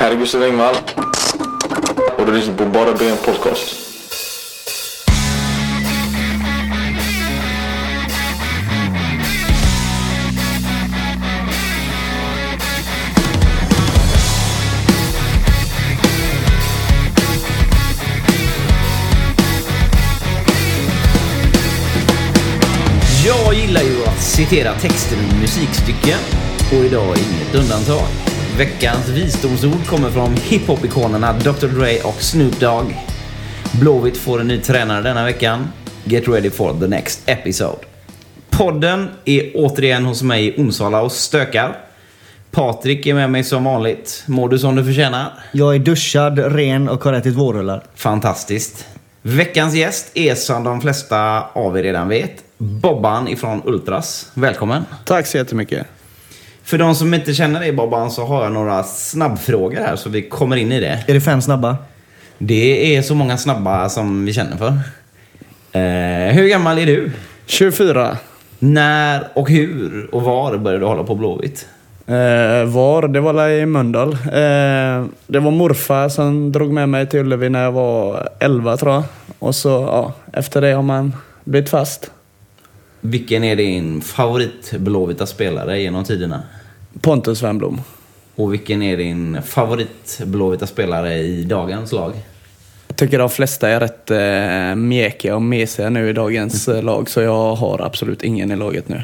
Här är Gustav Engvall och du lyssnar på Bara Ben Podcast. Jag gillar ju att citera texter ur musikstycken och idag är inget undantag. Veckans visdomsord kommer från hiphop-ikonerna Dr Dre och Snoop Dogg. Blåvitt får en ny tränare denna veckan. Get ready for the next episode. Podden är återigen hos mig i Onsala och stökar. Patrik är med mig som vanligt. Mår du som du förtjänar? Jag är duschad, ren och har ätit vårrullar. Fantastiskt. Veckans gäst är som de flesta av er redan vet Bobban ifrån Ultras. Välkommen. Tack så jättemycket. För de som inte känner dig Bobban så har jag några snabbfrågor här så vi kommer in i det. Är det fem snabba? Det är så många snabba som vi känner för. Eh, hur gammal är du? 24. När och hur och var började du hålla på Blåvitt? Eh, var? Det var i Mölndal. Eh, det var morfar som drog med mig till Ullevi när jag var 11 tror jag. Och så, ja, efter det har man blivit fast. Vilken är din favorit Blåvita spelare genom tiderna? Pontus Wernbloom. Och vilken är din favorit Blåvita spelare i dagens lag? Jag tycker de flesta är rätt eh, mjäkiga och mesiga nu i dagens eh, lag, så jag har absolut ingen i laget nu.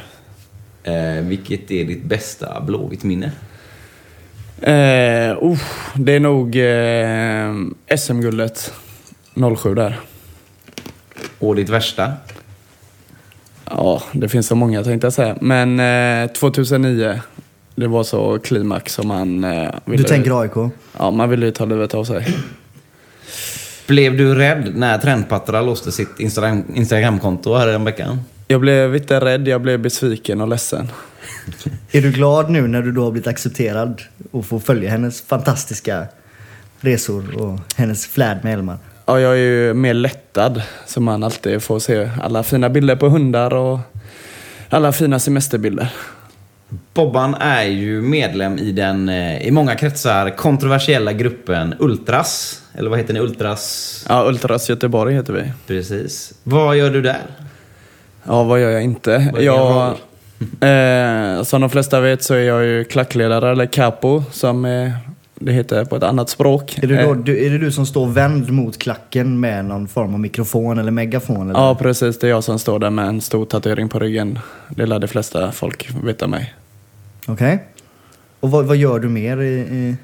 Eh, vilket är ditt bästa Blåvitt-minne? Eh, uh, det är nog eh, SM-guldet 07 där. Och ditt värsta? Ja, det finns så många tänkte jag säga. Men eh, 2009, det var så klimax som man eh, ville... Du tänker AIK? Ja, man ville ju ta livet av sig. Blev du rädd när Trendpattra låste sitt Instagram Instagramkonto här en veckan? Jag blev inte rädd, jag blev besviken och ledsen. Är du glad nu när du då har blivit accepterad och får följa hennes fantastiska resor och hennes flärd med Elmar? Ja, jag är ju mer lättad, så man alltid får se alla fina bilder på hundar och alla fina semesterbilder. Bobban är ju medlem i den, eh, i många kretsar, kontroversiella gruppen Ultras. Eller vad heter ni? Ultras? Ja, Ultras Göteborg heter vi. Precis. Vad gör du där? Ja, vad gör jag inte? Är jag, eh, som de flesta vet så är jag ju klackledare, eller capo, som eh, det heter på ett annat språk. Är det, då, Eh, du, är det du som står vänd mot klacken med någon form av mikrofon eller megafon? Eller? Ja, precis. Det är jag som står där med en stor tatuering på ryggen. Det lär de flesta folk veta mig. Okej. Och vad, vad gör du mer i... i...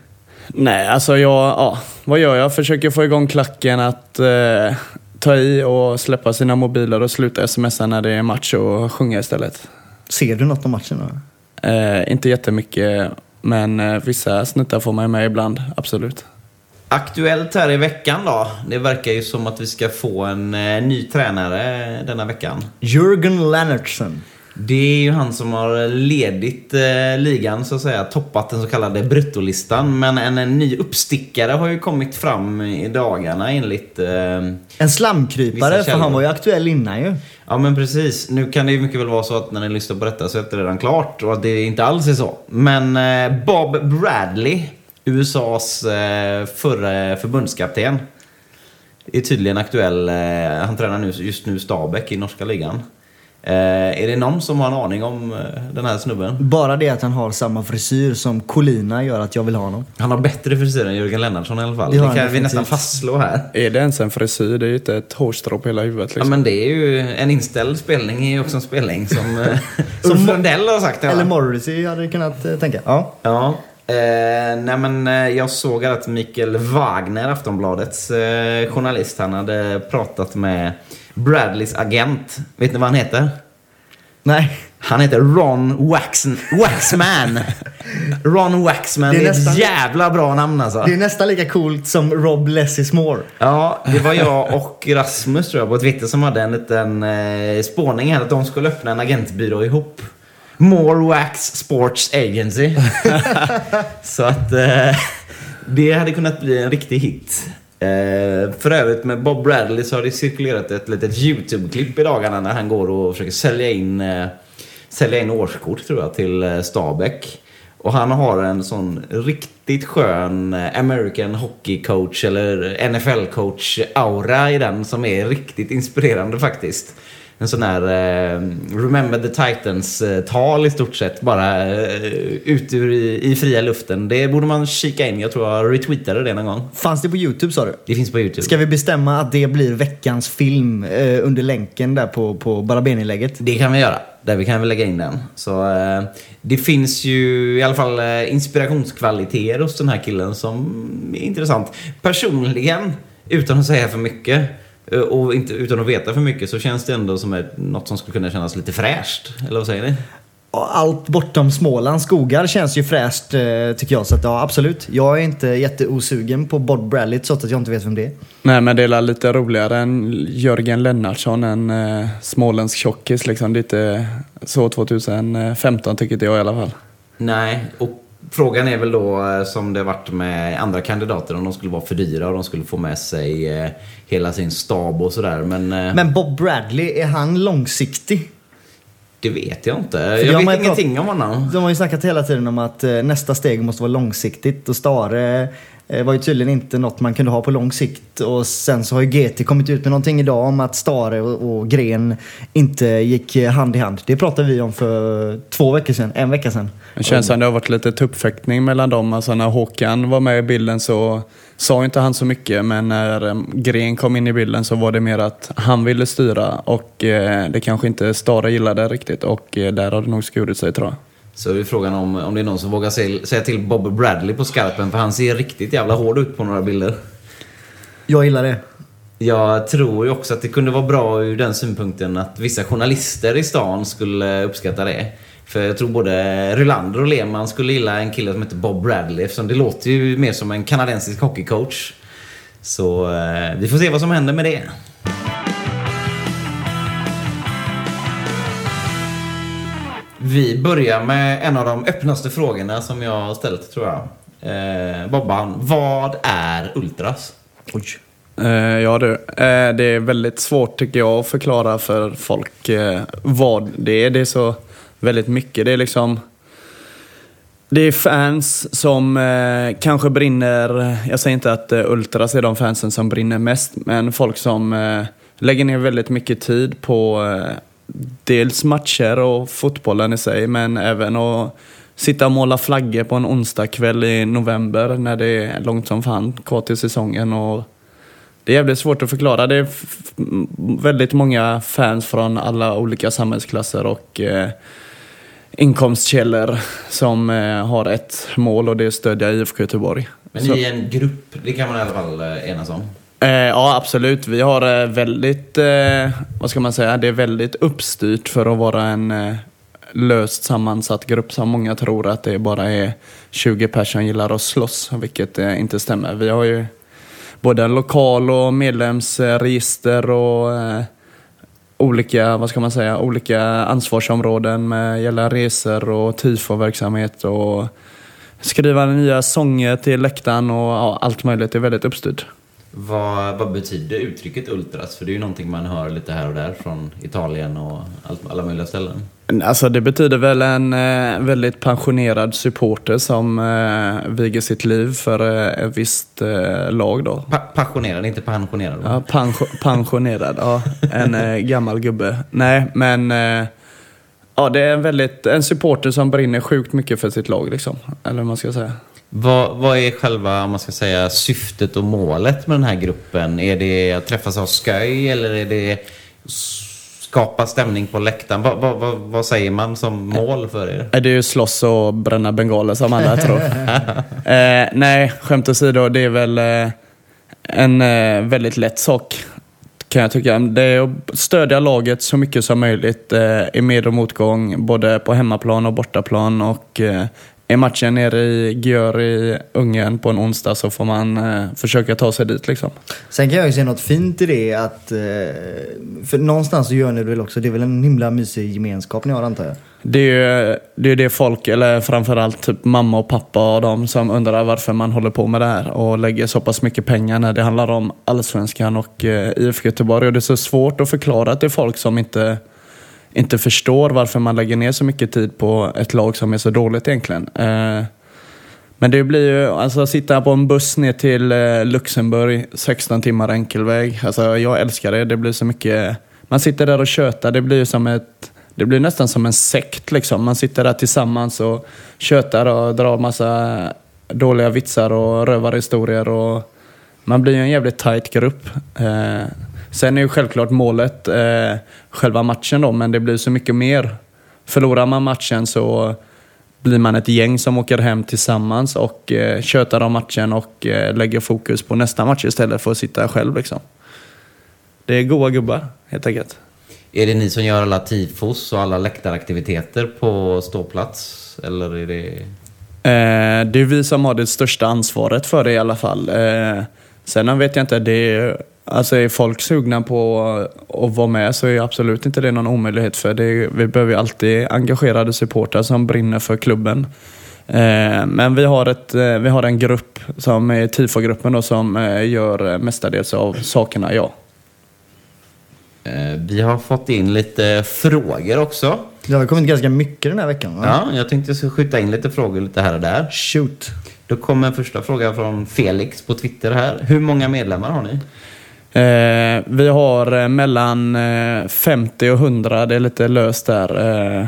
Nej, alltså jag, ja, vad gör jag? Försöker få igång klacken att eh, ta i och släppa sina mobiler och sluta smsa när det är match och sjunga istället. Ser du något om matchen då? Eh, inte jättemycket, men eh, vissa snuttar får man ju med ibland, absolut. Aktuellt här i veckan då. Det verkar ju som att vi ska få en eh, ny tränare denna veckan. Jürgen Lennartsson. Det är ju han som har ledit eh, ligan så att säga, toppat den så kallade bruttolistan. Men en, en ny uppstickare har ju kommit fram i dagarna enligt... Eh, En slamkrypare, för han var ju aktuell innan ju. ja men precis, nu kan det ju mycket väl vara så att när ni lyssnar på detta så är det redan klart och att det inte alls är så. Men eh, Bob Bradley, USAs eh, förre förbundskapten, är tydligen aktuell. Eh, han tränar nu, just nu Stabäck i norska ligan. Eh, är det någon som har en aning om eh, den här snubben? Bara det att han har samma frisyr som Colina gör att jag vill ha honom. Han har bättre frisyr än Jörgen Lennartsson i alla fall. Det Det, kan vi nästan fastslå här. Är det ens en frisyr? Det är ju inte ett hårstrå på hela huvudet Ja, liksom. men det är ju en inställd spelning är ju också en spelning som, eh, som Lundell har sagt. Ja. Eller Morrissey hade jag kunnat eh, tänka. Ja. Ja. Eh, nej men eh, jag såg att Mikael Wagner, Aftonbladets eh, journalist, han hade pratat med Bradleys agent. Vet ni vad han heter? Nej. Han heter Ron Waxn Waxman. Ron Waxman, Det det är är, nästan- ett jävla bra namn alltså. Det är nästan lika coolt som Rob Lessismore. Ja, det var jag och Rasmus tror jag på Twitter som hade en liten eh, spåning här att de skulle öppna en agentbyrå ihop. More Wax Sports Agency. Så att eh, det hade kunnat bli en riktig hit. Eh, för övrigt med Bob Bradley så har det cirkulerat ett litet YouTube-klipp i dagarna när han går och försöker sälja in, eh, sälja in årskort tror jag till eh, Stabäck. Och han har en sån riktigt skön eh, American Hockey Coach eller NFL Coach aura i den som är riktigt inspirerande faktiskt. En sån här eh, Remember the Titans-tal i stort sett. Bara eh, ut ur i, i fria luften. Det borde man kika in. Jag tror jag retweetade det någon gång. Fanns det på YouTube sa du? Det finns på YouTube. Ska vi bestämma att det blir veckans film eh, under länken där på, på Baraben-inlägget? Det kan vi göra. Där vi kan väl lägga in den. Så eh, det finns ju i alla fall eh, inspirationskvaliteter hos den här killen som är intressant. Personligen, utan att säga för mycket eh, och inte, utan att veta för mycket så känns det ändå som ett, något som skulle kunna kännas lite fräscht. Eller vad säger ni? Allt bortom Smålands skogar känns ju fräscht eh, tycker jag. Så att, ja, absolut. Jag är inte jätteosugen på Bob Bradley trots att jag inte vet vem det är. Nej, men det är lite roligare än Jörgen Lennartsson, en eh, småländsk tjockis. Liksom. Lite så 2015 tycker inte jag i alla fall. Nej, och frågan är väl då eh, som det varit med andra kandidater om de skulle vara för dyra och de skulle få med sig eh, hela sin stab och sådär. Men, eh, Men Bob Bradley, är han långsiktig? det vet jag inte. de Jag vet ingenting om honom. De har ju snackat hela tiden om att nästa steg måste vara långsiktigt och Stare det var ju tydligen inte något man kunde ha på lång sikt. Och sen så har ju GT kommit ut med någonting idag om att Stare och, Gren inte gick eh, hand i hand. Det pratade vi om för två veckor sedan, en vecka sedan. Det känns som det har varit lite tuppfäktning mellan dem. Alltså när Håkan var med i bilden så sa inte han så mycket, men när eh, Gren kom in i bilden så var det mer att han ville styra och det kanske inte Stare gillade riktigt och där har det nog skurit sig tror jag. Så är frågan om, om det är någon som vågar säga, säga till Bob Bradley på skarpen för han ser riktigt jävla hård ut på några bilder. Jag gillar det. Jag tror ju också att det kunde vara bra ur den synpunkten att vissa journalister i stan skulle uppskatta det. För jag tror både Rylander och Lehmann skulle gilla en kille som heter Bob Bradley eftersom det låter ju mer som en kanadensisk hockeycoach. Så eh, vi får se vad som händer med det. Vi börjar med en av de öppnaste frågorna som jag har ställt tror jag. Eh, Bobban, vad är Ultras? Oj. Eh, ja du, eh, det är väldigt svårt tycker jag att förklara för folk eh, vad det är. Det är så väldigt mycket. Det är liksom det är fans som eh, kanske brinner, jag säger inte att eh, Ultras är de fansen som brinner mest, men folk som eh, lägger ner väldigt mycket tid på eh, dels matcher och fotbollen i sig, men även att sitta och måla flaggor på en onsdagkväll i november när det är långt som fan kvar till säsongen. Och det är jävligt svårt att förklara. Det är väldigt många fans från alla olika samhällsklasser och eh, inkomstkällor som eh, har ett mål och det är att stödja IFK Göteborg. Men är en grupp, det kan man i alla fall eh, enas om. Eh, ja, absolut. Vi har eh, väldigt, eh, vad ska man säga, det är väldigt uppstyrt för att vara en eh, löst sammansatt grupp som många tror att det bara är 20 personer som gillar att slåss, vilket eh, inte stämmer. Vi har ju både en lokal och medlemsregister och eh, olika, vad ska man säga, olika ansvarsområden med gälla resor och tifoverksamhet och skriva nya sånger till läktaren och ja, allt möjligt. Det är väldigt uppstyrt. Vad, vad betyder uttrycket ultras? För det är ju någonting man hör lite här och där från Italien och alla möjliga ställen. Alltså det betyder väl en eh, väldigt pensionerad supporter som eh, viger sitt liv för eh, ett visst eh, lag då. Pa passionerad, inte pensionerad. va? Ja, pension, pensionerad, ja. En gammal gubbe. Nej, men ja, det är en, väldigt, en supporter som brinner sjukt mycket för sitt lag liksom. Eller vad man ska säga. Vad, vad är själva, om man ska säga, syftet och målet med den här gruppen? Är det att träffas av skoj eller är det skapa stämning på läktaren? Vad, vad, vad, vad säger man som mål för er? Är det ju slåss och bränna bengaler som alla tror. eh, nej, skämt åsido, det är väl eh, en eh, väldigt lätt sak kan jag tycka. Det är att stödja laget så mycket som möjligt eh, i med och motgång, både på hemmaplan och bortaplan. Och, eh, är matchen nere i Györ i Ungern på en onsdag så får man eh, försöka ta sig dit. Liksom. Sen kan jag ju se något fint i det att... eh, För någonstans så gör ni det väl också. Det är väl en himla mysig gemenskap ni har antar jag? Det är ju det, är det folk, eller framförallt typ mamma och pappa och de som undrar varför man håller på med det här och lägger så pass mycket pengar när det handlar om allsvenskan och eh, IFK Göteborg. Och det är så svårt att förklara till folk som inte inte förstår varför man lägger ner så mycket tid på ett lag som är så dåligt egentligen. Eh, men det blir ju, alltså sitta på en buss ner till eh, Luxemburg, 16 timmar enkelväg. Alltså jag älskar det, det blir så mycket, man sitter där och tjötar, det blir ju som ett det blir nästan som en sekt liksom. Man sitter där tillsammans och tjötar och drar massa dåliga vitsar och rövarhistorier och man blir ju en jävligt tight grupp. Eh, sen är ju självklart målet eh, själva matchen då, men det blir så mycket mer. Förlorar man matchen så blir man ett gäng som åker hem tillsammans och eh, tjötar om matchen och eh, lägger fokus på nästa match istället för att sitta själv liksom. Det är goa gubbar, helt enkelt. Är det ni som gör alla tifos och alla läktaraktiviteter på ståplats? Eller är det... Eh, det är vi som har det största ansvaret för det i alla fall. Eh, sen vet jag inte, det är, alltså är folk sugna på att vara med så är absolut inte det någon omöjlighet för det, vi behöver ju alltid engagerade supportrar som brinner för klubben. Eh, men vi har, ett, eh, vi har en grupp som är tifogruppen då, som eh, gör mestadels av sakerna, ja. Vi har fått in lite frågor också. Det har kommit ganska mycket den här veckan. Va? Ja, jag tänkte jag skulle skjuta in lite frågor lite här och där. Shoot. Då kommer första frågan från Felix på Twitter här. Hur många medlemmar har ni? Eh, vi har eh, mellan eh, 50 och 100, det är lite löst där. Eh,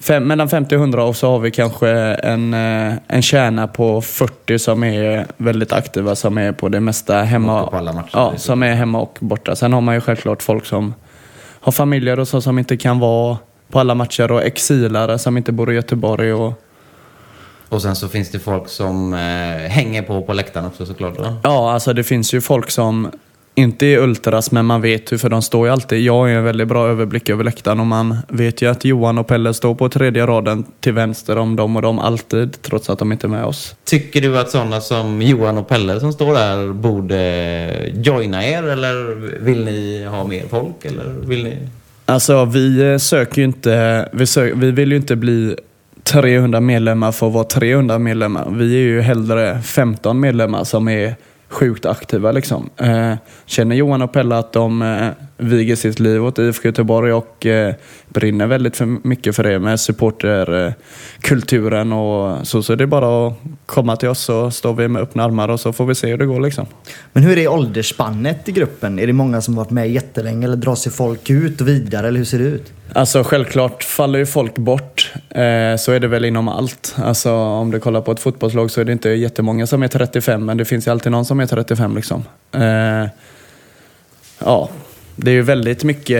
fem, mellan 50 och 100 och så har vi kanske en, eh, en kärna på 40 som är väldigt aktiva, som är på det mesta hemma. Matcher, ja, liksom. som är hemma och borta. Sen har man ju självklart folk som har familjer och så som inte kan vara på alla matcher och exilare som inte bor i Göteborg. Och, Och sen så finns det folk som eh, hänger på på läktaren också såklart. Då. Ja, alltså det finns ju folk som inte är ultras, men man vet ju för de står ju alltid. Jag har ju en väldigt bra överblick över läktaren och man vet ju att Johan och Pelle står på tredje raden till vänster om dem och de alltid, trots att de inte är med oss. Tycker du att sådana som Johan och Pelle som står där borde joina er eller vill ni ha mer folk? Eller vill ni... Alltså vi eh, söker ju inte, vi, sö vi vill ju inte bli 300 medlemmar för att vara 300 medlemmar. Vi är ju hellre 15 medlemmar som är sjukt aktiva liksom. Eh, känner Johan och Pelle att de eh, viger sitt liv åt IFK Göteborg och eh, brinner väldigt för mycket för det med supporterkulturen och så, så är det bara att komma till oss så står vi med öppna armar och så får vi se hur det går liksom. Men hur är åldersspannet i gruppen? Är det många som varit med jättelänge eller drar sig folk ut och vidare eller hur ser det ut? Alltså självklart faller ju folk bort. Eh, så är det väl inom allt. Alltså om du kollar på ett fotbollslag så är det inte jättemånga som är 35 men det finns ju alltid någon som är 35 liksom. Eh, ja, det är ju väldigt mycket,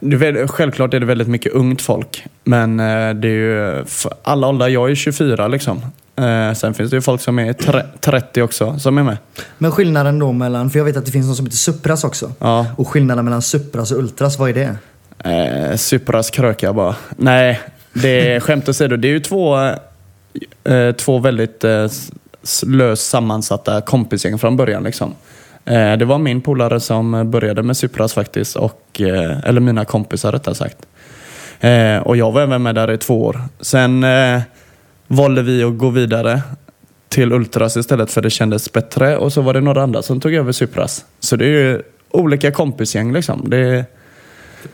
det är självklart är det väldigt mycket ungt folk. Men eh, det är ju alla åldrar, jag är 24 liksom. Eh, sen finns det ju folk som är tre- 30 också som är med. Men skillnaden då mellan, för jag vet att det finns något som heter Supras också. Ja. Och skillnaden mellan Supras och Ultras, vad är det? Eh, Supras kröka bara. Nej, det är skämt åsido. Det är ju två, eh, två väldigt eh, löst sammansatta kompisgäng från början. Liksom. Eh, det var min polare som började med Supras faktiskt, och, eh, eller mina kompisar rättare sagt. Eh, och jag var även med där i två år. Sen valde vi att gå vidare till Ultras istället för det kändes bättre och så var det några andra som tog över Supras. Så det är ju olika kompisgäng liksom. Det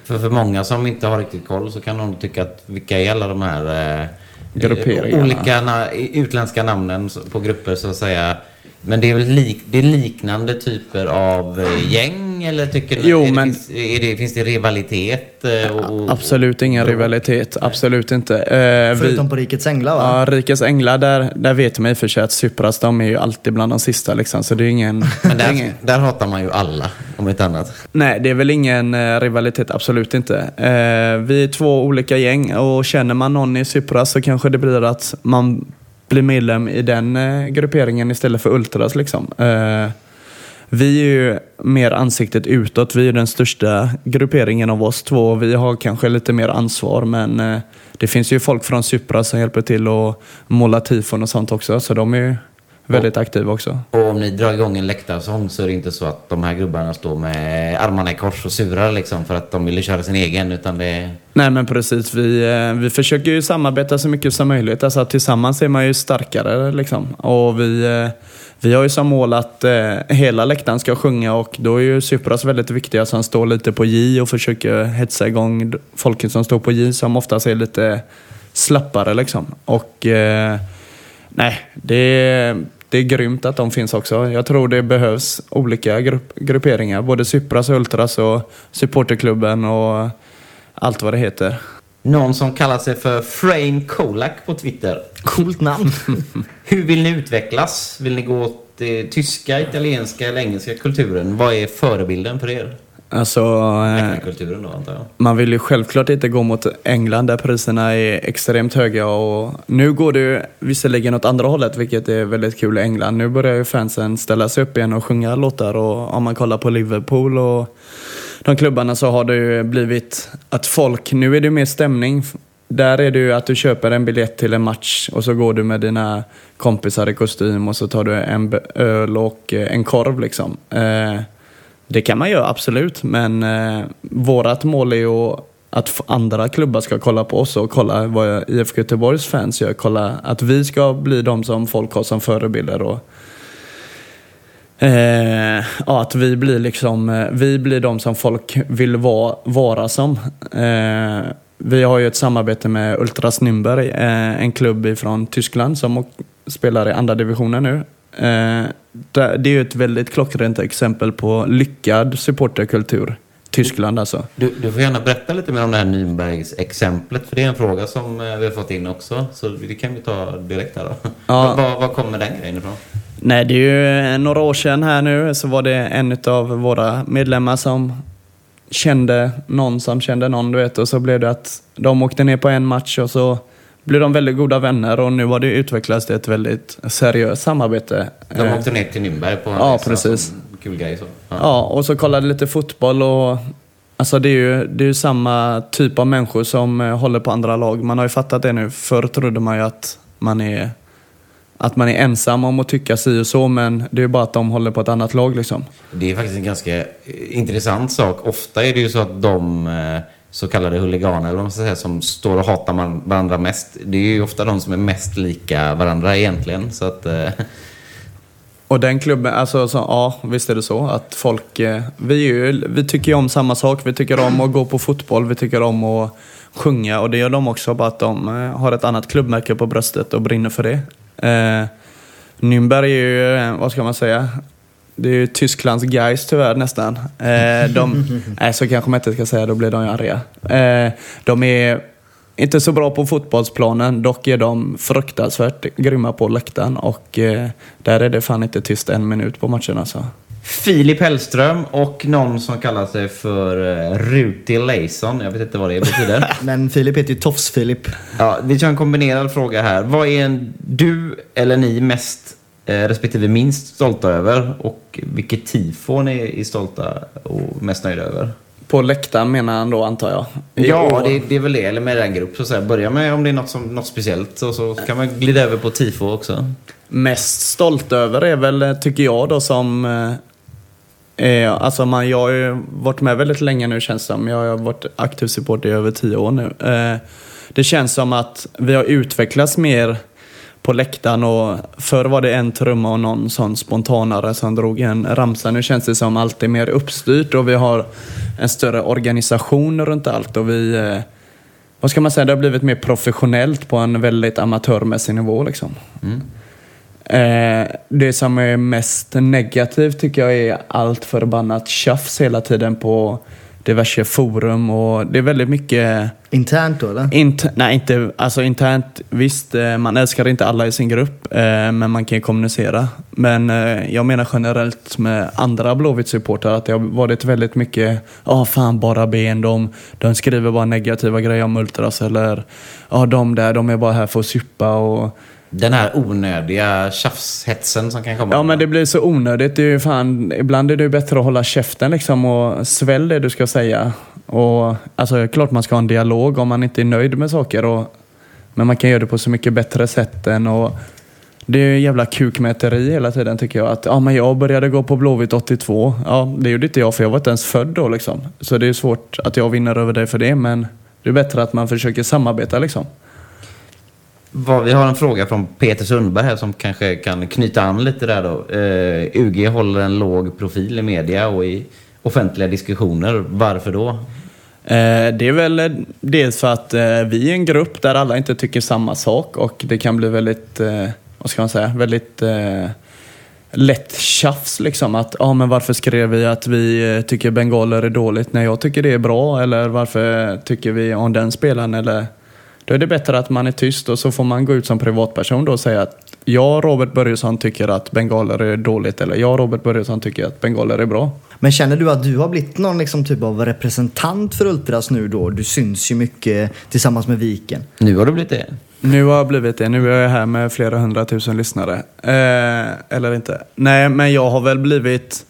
För, för många som inte har riktigt koll så kan de tycka att vilka är alla de här eh, olika na, utländska namnen på grupper så att säga. Men det är väl lik, det är liknande typer av eh, gäng eller tycker ni? Jo, är det, men- finns, är det, finns det rivalitet? eh, Och, och, Absolut ingen rivalitet, absolut inte. Eh, vi, Förutom på Rikets Änglar va? ja, Rikets Änglar, där, där vet man i och för sig att Supras, de är ju alltid bland de sista liksom, så det är ingen... Men där, ingen där hatar man ju alla, om inte annat. nej, det är väl ingen eh, rivalitet, absolut inte. Eh, vi är två olika gäng och känner man någon i Supras så kanske det blir att man bli medlem i den eh, grupperingen istället för Ultras liksom. Eh, vi är ju mer ansiktet utåt. Vi är den största grupperingen av oss två. Vi har kanske lite mer ansvar men eh, det finns ju folk från Supra som hjälper till att måla tifon och sånt också. Så de är ju väldigt aktiv också. Och om ni drar igång en läktarsång så är det inte så att de här gubbarna står med armarna i kors och surar liksom för att de ville köra sin egen utan det. Nej men precis, vi, eh, vi försöker ju samarbeta så mycket som möjligt. Alltså tillsammans är man ju starkare liksom. Och vi, eh, vi har ju som mål att eh, hela läktaren ska sjunga och då är ju Supras väldigt viktiga som står lite på J och försöker hetsa igång folket som står på J som oftast är lite slappare liksom. Och nej, det är, det är grymt att de finns också. Jag tror det behövs olika grupp, grupperingar. Både Supras, Ultras och supporterklubben och allt vad det heter. Någon som kallar sig för Frame Kolak på Twitter. Coolt namn. Hur vill ni utvecklas? Vill ni gå åt eh, tyska, italienska eller engelska kulturen? Vad är förebilden för er? Alltså, eh, Kulturen då antar jag. man vill ju självklart inte gå mot England där priserna är extremt höga och nu går det ju visserligen åt andra hållet vilket är väldigt kul i England. Nu börjar ju fansen ställa sig upp igen och sjunga låtar och om man kollar på Liverpool och de klubbarna så har det ju blivit att folk, nu är det mer stämning. Där är det ju att du köper en biljett till en match och så går du med dina kompisar i kostym och så tar du en öl och en korv liksom. Eh, det kan man göra absolut, men eh, vårat mål är ju att andra klubbar ska kolla på oss och kolla vad IFK Göteborgs fans gör. Kolla att vi ska bli de som folk har som förebilder och Eh, ja, att vi blir liksom, eh, vi blir de som folk vill vara, vara som. Eh, vi har ju ett samarbete med Ultras Nürnberg, eh, en klubb från Tyskland som spelar i andra divisionen nu. Eh, det är ju ett väldigt klockrent exempel på lyckad supporterkultur. Tyskland alltså. Du, du får gärna berätta lite mer om det här Nürnbergs exemplet för det är en fråga som eh, vi har fått in också. Så det kan vi ta direkt här då. Ja. Var, var kommer den grejen ifrån? Nej, det är ju några år sedan här nu så var det en av våra medlemmar som kände någon som kände någon, du vet. Och så blev det att de åkte ner på en match och så blev de väldigt goda vänner och nu har det utvecklats till ett väldigt seriöst samarbete. De Eh, åkte ner till Nürnberg på en Ja, resa precis. Kul grej så. Ja. Ja, och så kollade lite fotboll och Alltså det är ju det är ju samma typ av människor som eh, håller på andra lag. Man har ju fattat det nu. Förr trodde man ju att man är att man är ensam om att tycka si och så, men det är ju bara att de håller på ett annat lag liksom. Det är faktiskt en ganska eh, intressant sak. Ofta är det ju så att de så kallade huliganer, eller vad man ska säga, som står och hatar man- varandra mest. Det är ju ofta de som är mest lika varandra egentligen. Så att, eh, Och den klubben, alltså så, ja visst är det så att folk, eh, vi, är ju, vi tycker ju om samma sak. Vi tycker om att gå på fotboll, vi tycker om att sjunga och det gör de också, bara att de eh, har ett annat klubbmärke på bröstet och brinner för det. Eh, Nürnberg är ju, eh, vad ska man säga, det är ju Tysklands guys tyvärr nästan. Eh, de, nej, så kanske man inte ska säga, då blir de ju arga. Eh, de är inte så bra på fotbollsplanen, dock är de fruktansvärt grymma på läktaren och eh, där är det fan inte tyst en minut på matchen alltså. Filip Hellström och någon som kallar sig för eh, Ruti Leison. Jag vet inte vad det betyder. Men Filip heter ju Tofs-Filip. ja, vi kör en kombinerad fråga här. Vad är en, du eller ni mest eh, respektive minst stolta över? Och vilket tifo ni är stolta och mest nöjda över? På läktaren menar han då antar jag? Ja, det, det är väl det. Eller med den grupp. Så. Börja med om det är något, som, något speciellt. Och så kan man glida över på tifo också. mest stolt över är väl, tycker jag då, som... Eh, eh, alltså man, jag har ju varit med väldigt länge nu känns det som. Jag har varit aktiv supporter i över tio år nu. Eh, det känns som att vi har utvecklats mer på läktaren och förr var det en trumma och någon sån spontanare som drog en ramsa. Nu känns det som allt är mer uppstyrt och vi har en större organisation runt allt och vi eh, vad ska man säga, det har blivit mer professionellt på en väldigt amatörmässig nivå liksom. Eh, det som är mest negativt tycker jag är allt förbannat tjafs hela tiden på diverse forum och det är väldigt mycket Internt då eller? Int nej, inte, alltså internt, visst, eh, man älskar inte alla i sin grupp, eh, men man kan ju kommunicera. Men eh, jag menar generellt med andra Blåvitt-supportrar att det har varit väldigt mycket, ja ah, fan bara ben, de, de skriver bara negativa grejer om Ultras eller ja ah, de där, de är bara här för att supa och den här onödiga tjafshetsen som kan komma. Ja men det blir så onödigt. Det är ju fan, ibland är det ju bättre att hålla käften liksom och svälj det du ska säga. Och, alltså klart man ska ha en dialog om man inte är nöjd med saker. Och, men man kan göra det på så mycket bättre sätt än och det är ju jävla kukmäteri hela tiden tycker jag. Att ja, men jag började gå på Blåvitt 82. Ja, det gjorde inte jag för jag var inte ens född då liksom. Så det är svårt att jag vinner över dig för det men det är bättre att man försöker samarbeta liksom. Vad- Vi har en fråga från Peter Sundberg här som kanske kan knyta an lite där då. Eh, UG håller en låg profil i media och i offentliga diskussioner. Varför då? Eh, det är väl eh, dels för att eh, vi är en grupp där alla inte tycker samma sak och det kan bli väldigt, eh, vad ska man säga, väldigt eh, lätt tjafs liksom. Att, ja men varför skrev vi att vi eh, tycker bengaler är dåligt när jag tycker det är bra? Eller varför tycker vi om den spelaren? Eller, då är det bättre att man är tyst och så får man gå ut som privatperson då och säga att jag, Robert Börjesson, tycker att bengaler är dåligt. Eller jag, Robert Börjesson, tycker att bengaler är bra. Men känner du att du har blivit någon liksom typ av representant för Ultras nu då? Du syns ju mycket tillsammans med Viken. Nu har det blivit det. Nu har jag blivit det. Nu är jag här med flera hundratusen lyssnare. Eh, eller inte. Nej, men jag har väl blivit...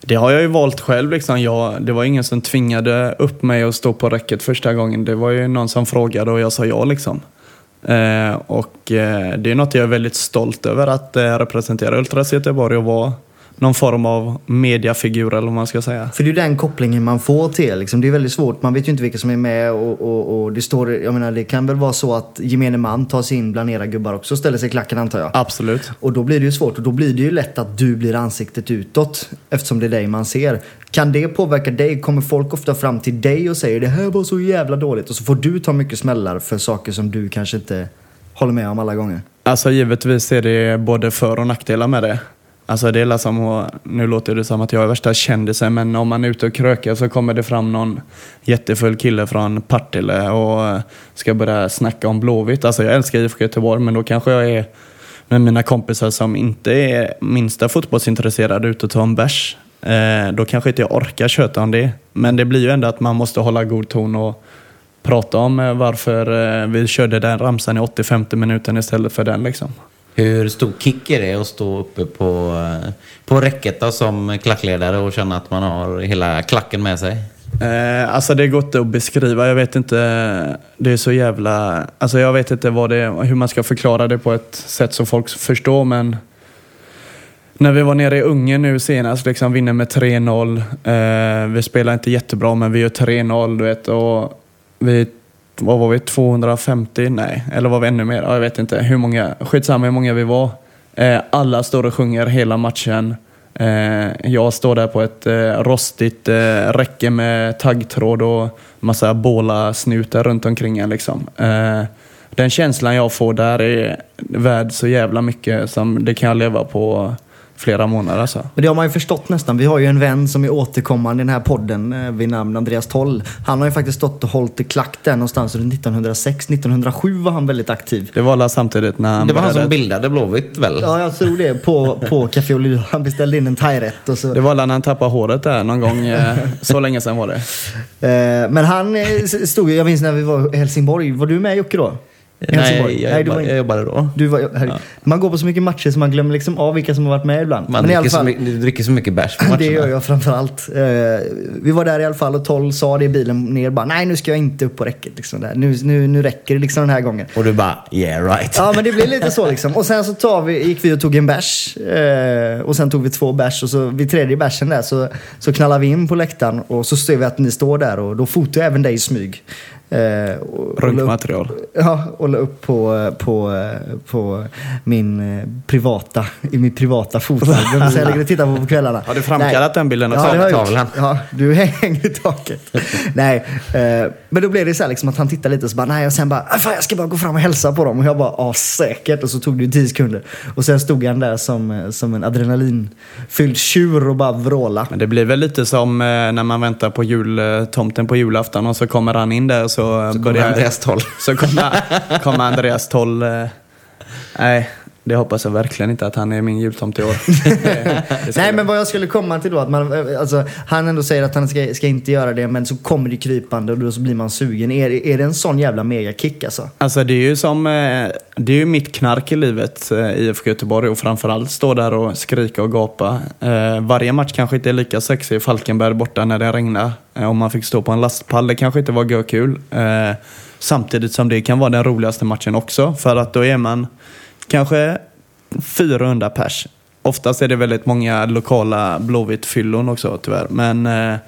Det har jag ju valt själv. Liksom. Jag, det var ingen som tvingade upp mig att stå på räcket första gången. Det var ju någon som frågade och jag sa ja. Liksom. Eh, och eh, det är något jag är väldigt stolt över att eh, representera Ultras Göteborg och vara någon form av mediafigur eller vad man ska säga. För det är ju den kopplingen man får till. Liksom. Det är väldigt svårt. Man vet ju inte vilka som är med och, och, och det står... Jag menar, det kan väl vara så att gemene man tar sig in bland era gubbar också och ställer sig i klacken antar jag. Absolut. Och då blir det ju svårt och då blir det ju lätt att du blir ansiktet utåt eftersom det är dig man ser. Kan det påverka dig? Kommer folk ofta fram till dig och säger det här var så jävla dåligt och så får du ta mycket smällar för saker som du kanske inte håller med om alla gånger? Alltså givetvis är det både för och nackdelar med det. Alltså det är som att, nu låter det som att jag är värsta kändisen, men om man är ute och krökar så kommer det fram någon jättefull kille från Partille och eh, ska börja snacka om Blåvitt. Alltså jag älskar IFK Göteborg, men då kanske jag är med mina kompisar som inte är minsta fotbollsintresserade ute och tar en bärs. Eh, då kanske inte jag orkar köta om det. Men det blir ju ändå att man måste hålla god ton och prata om eh, varför eh, vi körde den ramsan i 80-50 minuten istället för den liksom. Hur stor kick är det att stå uppe på, på räcket då, som klackledare och känna att man har hela klacken med sig? Eh, alltså det går inte att beskriva. Jag vet inte. Det är så jävla... Alltså jag vet inte vad det är, hur man ska förklara det på ett sätt som folk förstår. Men när vi var nere i Ungern nu senast, liksom vinner med 3-0. Eh, vi spelar inte jättebra, men vi gör 3-0. Du vet, och vi, vad var vi? 250? Nej, eller var vi ännu mer? Ja, jag vet inte. Hur många? Skitsamma hur många vi var. Eh, alla står och sjunger hela matchen. Eh, jag står där på ett eh, rostigt eh, räcke med taggtråd och massa båla-snutar runt omkring en. Liksom. Eh, den känslan jag får där är värd så jävla mycket som det kan jag leva på flera månader. Alltså. Men det har man ju förstått nästan. Vi har ju en vän som är återkommande i den här podden eh, vid namn Andreas Toll. Han har ju faktiskt stått och hållit i klack där någonstans runt 1906. 1907 var han väldigt aktiv. Det var alla samtidigt när han Det var han som bildade Blåvitt väl? Ja, jag tror det. På, på Café Olivia. Han beställde in en thairätt och så. Det var alla när han tappade håret där någon gång. eh, Så länge sedan var det. Eh, Men han stod ju, jag minns när vi var i Helsingborg. Var du med Jocke då? I Helsingborg? Nej, jag, var jobba, jag jobbade då. Du var, herregud. Man går på så mycket matcher så man glömmer liksom av vilka som har varit med ibland. Man Men i alla fall, mycket, du dricker så mycket bärs på matcherna. det gör jag framförallt. Eh, vi var där i alla fall och Toll sa det i bilen ner. Bara, Nej, nu ska jag inte upp på räcket. Liksom, där. Nu, nu, nu räcker det liksom den här gången. Och du bara, yeah right. Ja, men det blir lite så liksom. Och sen så tar vi, gick vi och tog en bärs. Eh, och sen tog vi två bärs. Och så vid tredje bärsen där så, så knallar vi in på läktaren. Och så ser vi att ni står där. Och då fotar jag även dig i smyg. Eh, Runkmaterial. Ja, och la upp på, på, på min eh, privata, i min privata fotalbum som jag ligger och tittar på på kvällarna. Har du framkallat den bilden och Ja, det har jag tavlan? gjort. Ja, du hänger i taket. nej, eh, men då blev det så här liksom att han tittar lite och så bara nej och sen bara "Ah, fan jag ska bara gå fram och hälsa på dem och jag bara ja säkert och så tog det ju 10 sekunder och sen stod han där som, eh, som en adrenalinfylld tjur och bara vråla. Men det blir väl lite som eh, när man väntar på jultomten på julafton och så kommer han in där och så, Så kommer börjar Andreas Toll. Så kommer, kommer Andreas Toll. Eh, nej, det hoppas jag verkligen inte att han är min jultomte i år. Det- det Nej men vad jag skulle komma till då, att man, eh, alltså, han ändå säger att han ska, ska inte göra det men så kommer det krypande och då så blir man sugen. Är, är det en sån jävla megakick alltså? Alltså det är ju som, eh, det är ju mitt knark i livet, eh, IFK Göteborg och framförallt stå där och skrika och gapa. Eh, varje match kanske inte är lika sexig i Falkenberg borta när det regnar. Eh, om man fick stå på en lastpall, det kanske inte var görkul. Eh, samtidigt som det kan vara den roligaste matchen också, för att då är man kanske 400 pers. Oftast är det väldigt många lokala Blåvitt-fyllon också tyvärr. Men eh,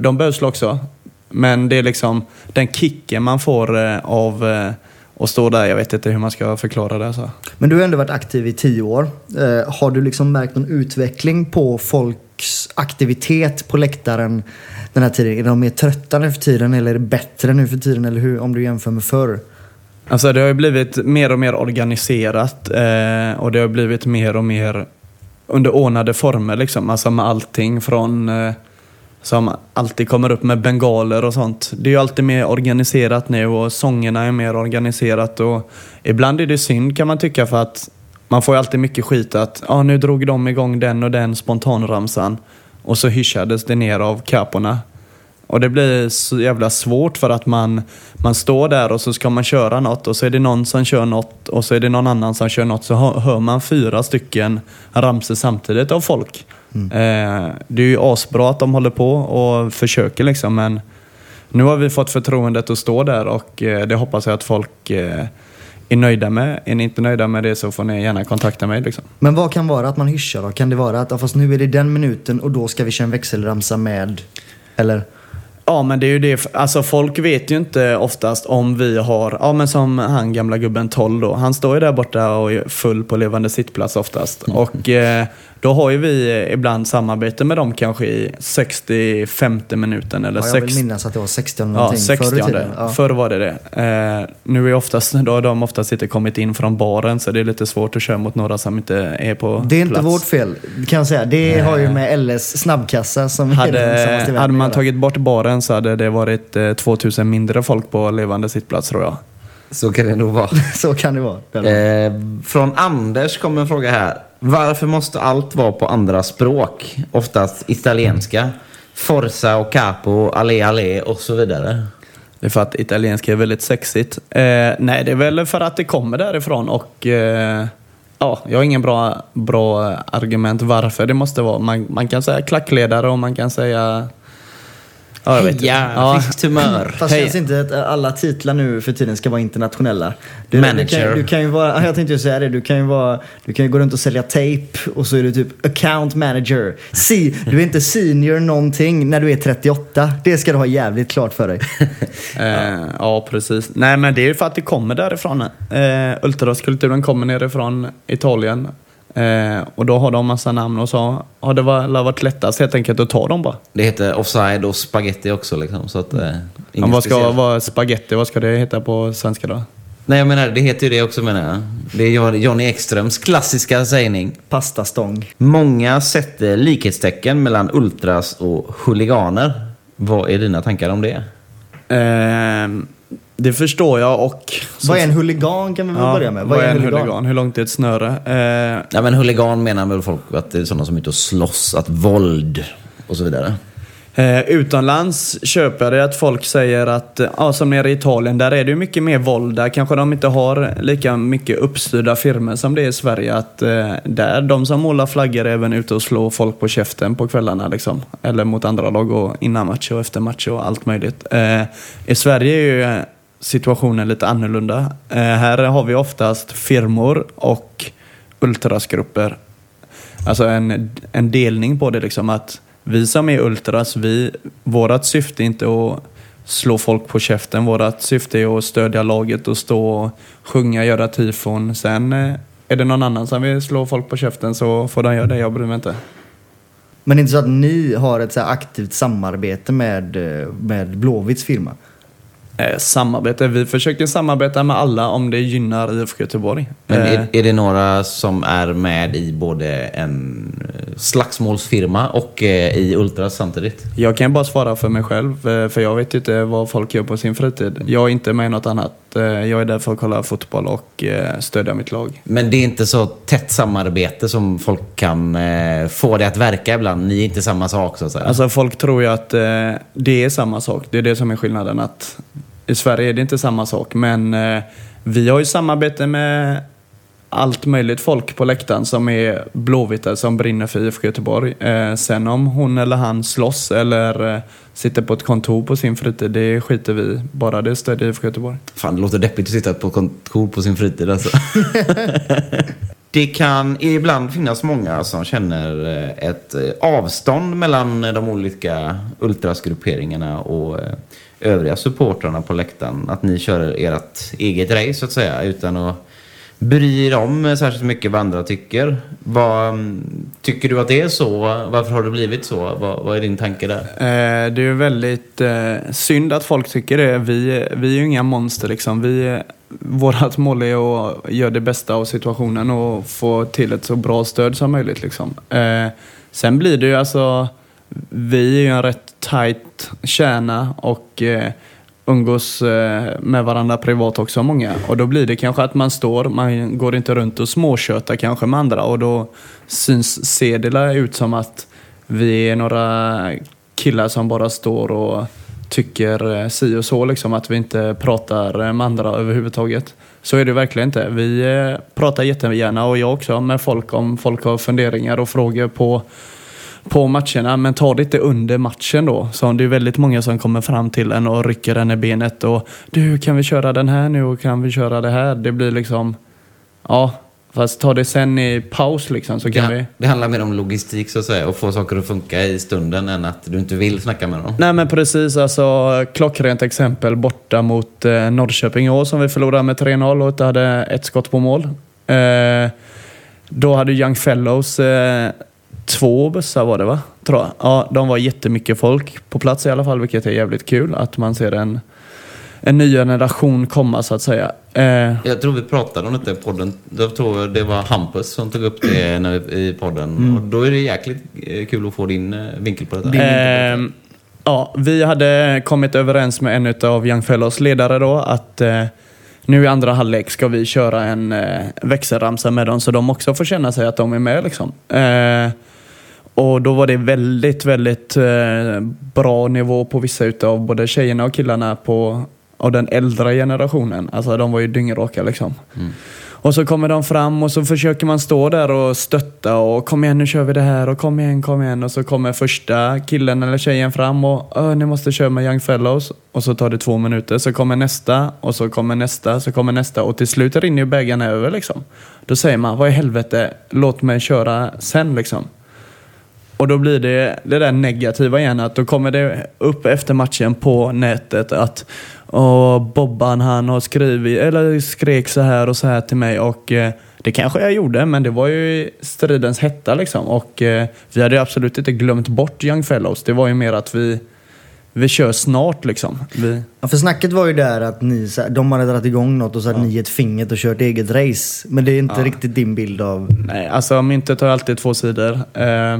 de behövs också. Men det är liksom den kicken man får eh, av eh, att stå där. Jag vet inte hur man ska förklara det. Så. Men du har ändå varit aktiv i tio år. Eh, har du liksom märkt någon utveckling på folk aktivitet på läktaren den här tiden? Är de mer trötta nu för tiden eller är det bättre nu för tiden? Eller hur, om du jämför med förr? Alltså det har ju blivit mer och mer organiserat eh, och det har blivit mer och mer under ordnade former liksom. Alltså med allting från eh, som alltid kommer upp med bengaler och sånt. Det är ju alltid mer organiserat nu och sångerna är mer organiserat och ibland är det synd kan man tycka för att man får ju alltid mycket skit att ah, nu drog de igång den och den spontanramsan och så hyschades det ner av kaporna. Och det blir så jävla svårt för att man, man står där och så ska man köra något och så är det någon som kör något och så är det någon annan som kör något så hör, man fyra stycken ramsor samtidigt av folk. Eh, det är ju asbra att de håller på och försöker liksom men nu har vi fått förtroendet att stå där och eh, det hoppas jag att folk eh, är nöjda med. Är ni inte nöjda med det så får ni gärna kontakta mig. Liksom. Men vad kan vara att man hyschar då? Kan det vara att ja, fast nu är det den minuten och då ska vi köra en växelramsa med? Eller? Ja, men det är ju det. Alltså folk vet ju inte oftast om vi har, ja men som han gamla gubben 12 då. Han står ju där borta och är full på levande sittplats oftast. Och eh, då har ju vi ibland samarbete med dem kanske i 60-50 minuten eller Ja, jag vill 60. minnas att det var 60 eller Ja, någonting 60 förr i tiden. Ja. Förr var det det. Eh, nu är oftast, då har de oftast inte kommit in från baren så det är lite svårt att köra mot några som inte är på Det är inte plats. vårt fel, kan jag säga. Det har ju med LS snabbkassa som är den Hade, hade man tagit bort baren så hade det varit eh, 2000 mindre folk på levande sittplats tror jag. Så kan det nog vara. Så kan det vara. Eh, från Anders kommer en fråga här. Varför måste allt vara på andra språk? Oftast italienska. Forza och capo, allé allé och så vidare. Det är för att italienska är väldigt sexigt. Eh, nej, det är väl för att det kommer därifrån och eh, ja, jag har ingen bra, bra argument varför det måste vara. Man, man kan säga klackledare och man kan säga... Ja, jag vet. Heja, Ja. friskt humör. Fast Hej. känns inte att alla titlar nu för tiden ska vara internationella? Du, Manager. Du kan, du kan ju vara, ja, jag tänkte ju säga det, du kan ju, vara, du kan ju gå runt och sälja tape och så är du typ account manager. Si, du är inte senior någonting när du är 38. Det ska du ha jävligt klart för dig. Eh, ja, precis. Nej, men det är ju för att det kommer därifrån. Eh, ultraskulpturen kommer nerifrån Italien. Eh, och då har de massa namn och så har det varit, varit lättast helt enkelt att ta dem bara. Det heter offside och spaghetti också liksom. Så att, eh, Men inget vad ska vara spaghetti, vad ska det heta på svenska då? Nej jag menar, det heter ju det också menar jag. Det är Johnny Ekströms klassiska sägning. Pastastång. Många sätter likhetstecken mellan ultras och huliganer. Vad är dina tankar om det? Eh, det förstår jag och... Vad är en huligan kan vi väl Ja, börja med? Vad är en huligan? Hur långt är ett snöre? Eh, Ja, men huligan menar väl folk att det är sådana som är ute och slåss, att våld och så vidare. Eh, utomlands köper jag det att folk säger att, eh, ja, som nere i Italien, där är det ju mycket mer våld. Där kanske de inte har lika mycket uppstyrda firmor som det är i Sverige. Att eh, där, de som målar flaggor är även ute och slår folk på käften på kvällarna. Liksom. Eller mot andra lag och innan match och efter match och allt möjligt. Eh, I Sverige är ju situationen lite annorlunda. Eh, här har vi oftast firmor och ultrasgrupper Alltså en, en delning på det liksom att vi som är ultras, vi, vårat syfte är inte att slå folk på käften. Vårat syfte är att stödja laget och stå och sjunga, göra tifon. Sen eh, är det någon annan som vill slå folk på käften så får de göra det, jag bryr mig inte. Men det är inte så att ni har ett så här aktivt samarbete med, eh, med Blåvitts firma? Eh, samarbete, vi försöker samarbeta med alla om det gynnar IFK Göteborg. Men Eh, är, är det några som är med i både en eh, slagsmålsfirma och eh, i ultras samtidigt? Jag kan bara svara för mig själv, för jag vet inte vad folk gör på sin fritid. Jag är inte med i något annat. Eh, Jag är där för att kolla fotboll och eh, stödja mitt lag. Men det är inte så tätt samarbete som folk kan eh, få det att verka ibland. Ni är inte samma sak så att säga. Alltså folk tror ju att det är samma sak. Det är det som är skillnaden. Att I Sverige är det inte samma sak, men vi har ju samarbete med allt möjligt folk på läktaren som är blåvita, som brinner för IFK Göteborg. Eh, sen om hon eller han slåss eller eh, sitter på ett kontor på sin fritid, det skiter vi. Bara det stödjer IFK Göteborg. Fan, det låter deppigt att sitta på kontor på sin fritid alltså. det kan ibland finnas många som känner eh, ett eh, avstånd mellan de olika ultrasgrupperingarna och eh, övriga supportrarna på läktaren. Att ni kör ert eget race så att säga utan att Bryr om särskilt mycket vad andra tycker. Vad, mm, tycker du att det är så? Varför har det blivit så? Vad, vad är din tanke där? Eh, det är ju väldigt eh, synd att folk tycker det. Vi, vi är ju inga monster liksom. Vi, vårat mål är att göra det bästa av situationen och få till ett så bra stöd som möjligt. Liksom. Eh, sen blir det ju alltså, vi är ju en rätt tight kärna och eh, umgås eh, med varandra privat också många. Och då blir det kanske att man står, man går inte runt och småkötar kanske med andra och då syns, ser det ut som att vi är några killar som bara står och tycker eh, si och så, liksom, att vi inte pratar eh, med andra överhuvudtaget. Så är det verkligen inte. Vi pratar jättegärna, och jag också, med folk om folk har funderingar och frågor på, på matcherna. Men ta det inte under matchen då. Så det är väldigt många som kommer fram till en och rycker en i benet och du, kan vi köra den här nu och kan vi köra det här? Det blir liksom, ja, Fast ta det sen i paus liksom så kan det, vi... det handlar mer om logistik så att säga och få saker att funka i stunden än att du inte vill snacka med dem. Nej men precis, alltså klockrent exempel borta mot eh, Norrköping i år som vi förlorade med 3-0 och inte hade ett skott på mål. Eh, då hade Young Fellows eh, två bussar var det va? Tror jag. Ja, de var jättemycket folk på plats i alla fall vilket är jävligt kul att man ser en en ny generation komma så att säga. Eh. Jag tror vi pratade om det i podden. Jag tror det var Hampus som tog upp det i podden. Mm. Och då är det jäkligt eh, kul att få din eh, vinkel på det. Eh, ja, vi hade kommit överens med en av Young Fellows ledare då att eh, nu i andra halvlek ska vi köra en eh, växelramsa med dem så de också får känna sig att de är med. Liksom. Eh, och då var det väldigt, väldigt eh, bra nivå på vissa utav både tjejerna och killarna på av den äldre generationen. Alltså de var ju dyngraka liksom. Mm. Och så kommer de fram och så försöker man stå där och stötta och kom igen nu kör vi det här och kom igen, kom igen. Och så kommer första killen eller tjejen fram och ni måste köra med Young Fellows. Och så tar det två minuter, så kommer nästa och så kommer nästa, så kommer nästa och till slut rinner ju bägaren över liksom. Då säger man, vad i helvete, låt mig köra sen liksom. Och då blir det det där negativa igen, att då kommer det upp efter matchen på nätet att och Bobban han har skrivit, eller skrek så här och så här till mig och eh, det kanske jag gjorde, men det var ju stridens hetta liksom. Och eh, vi hade absolut inte glömt bort Young Fellows. Det var ju mer att vi, vi kör snart liksom. Vi... Ja, för snacket var ju där att ni, de hade dragit igång något och så hade ja. ni gett fingret och kört eget race. Men det är inte ja. riktigt din bild av... Nej, alltså myntet har alltid två sidor. Eh,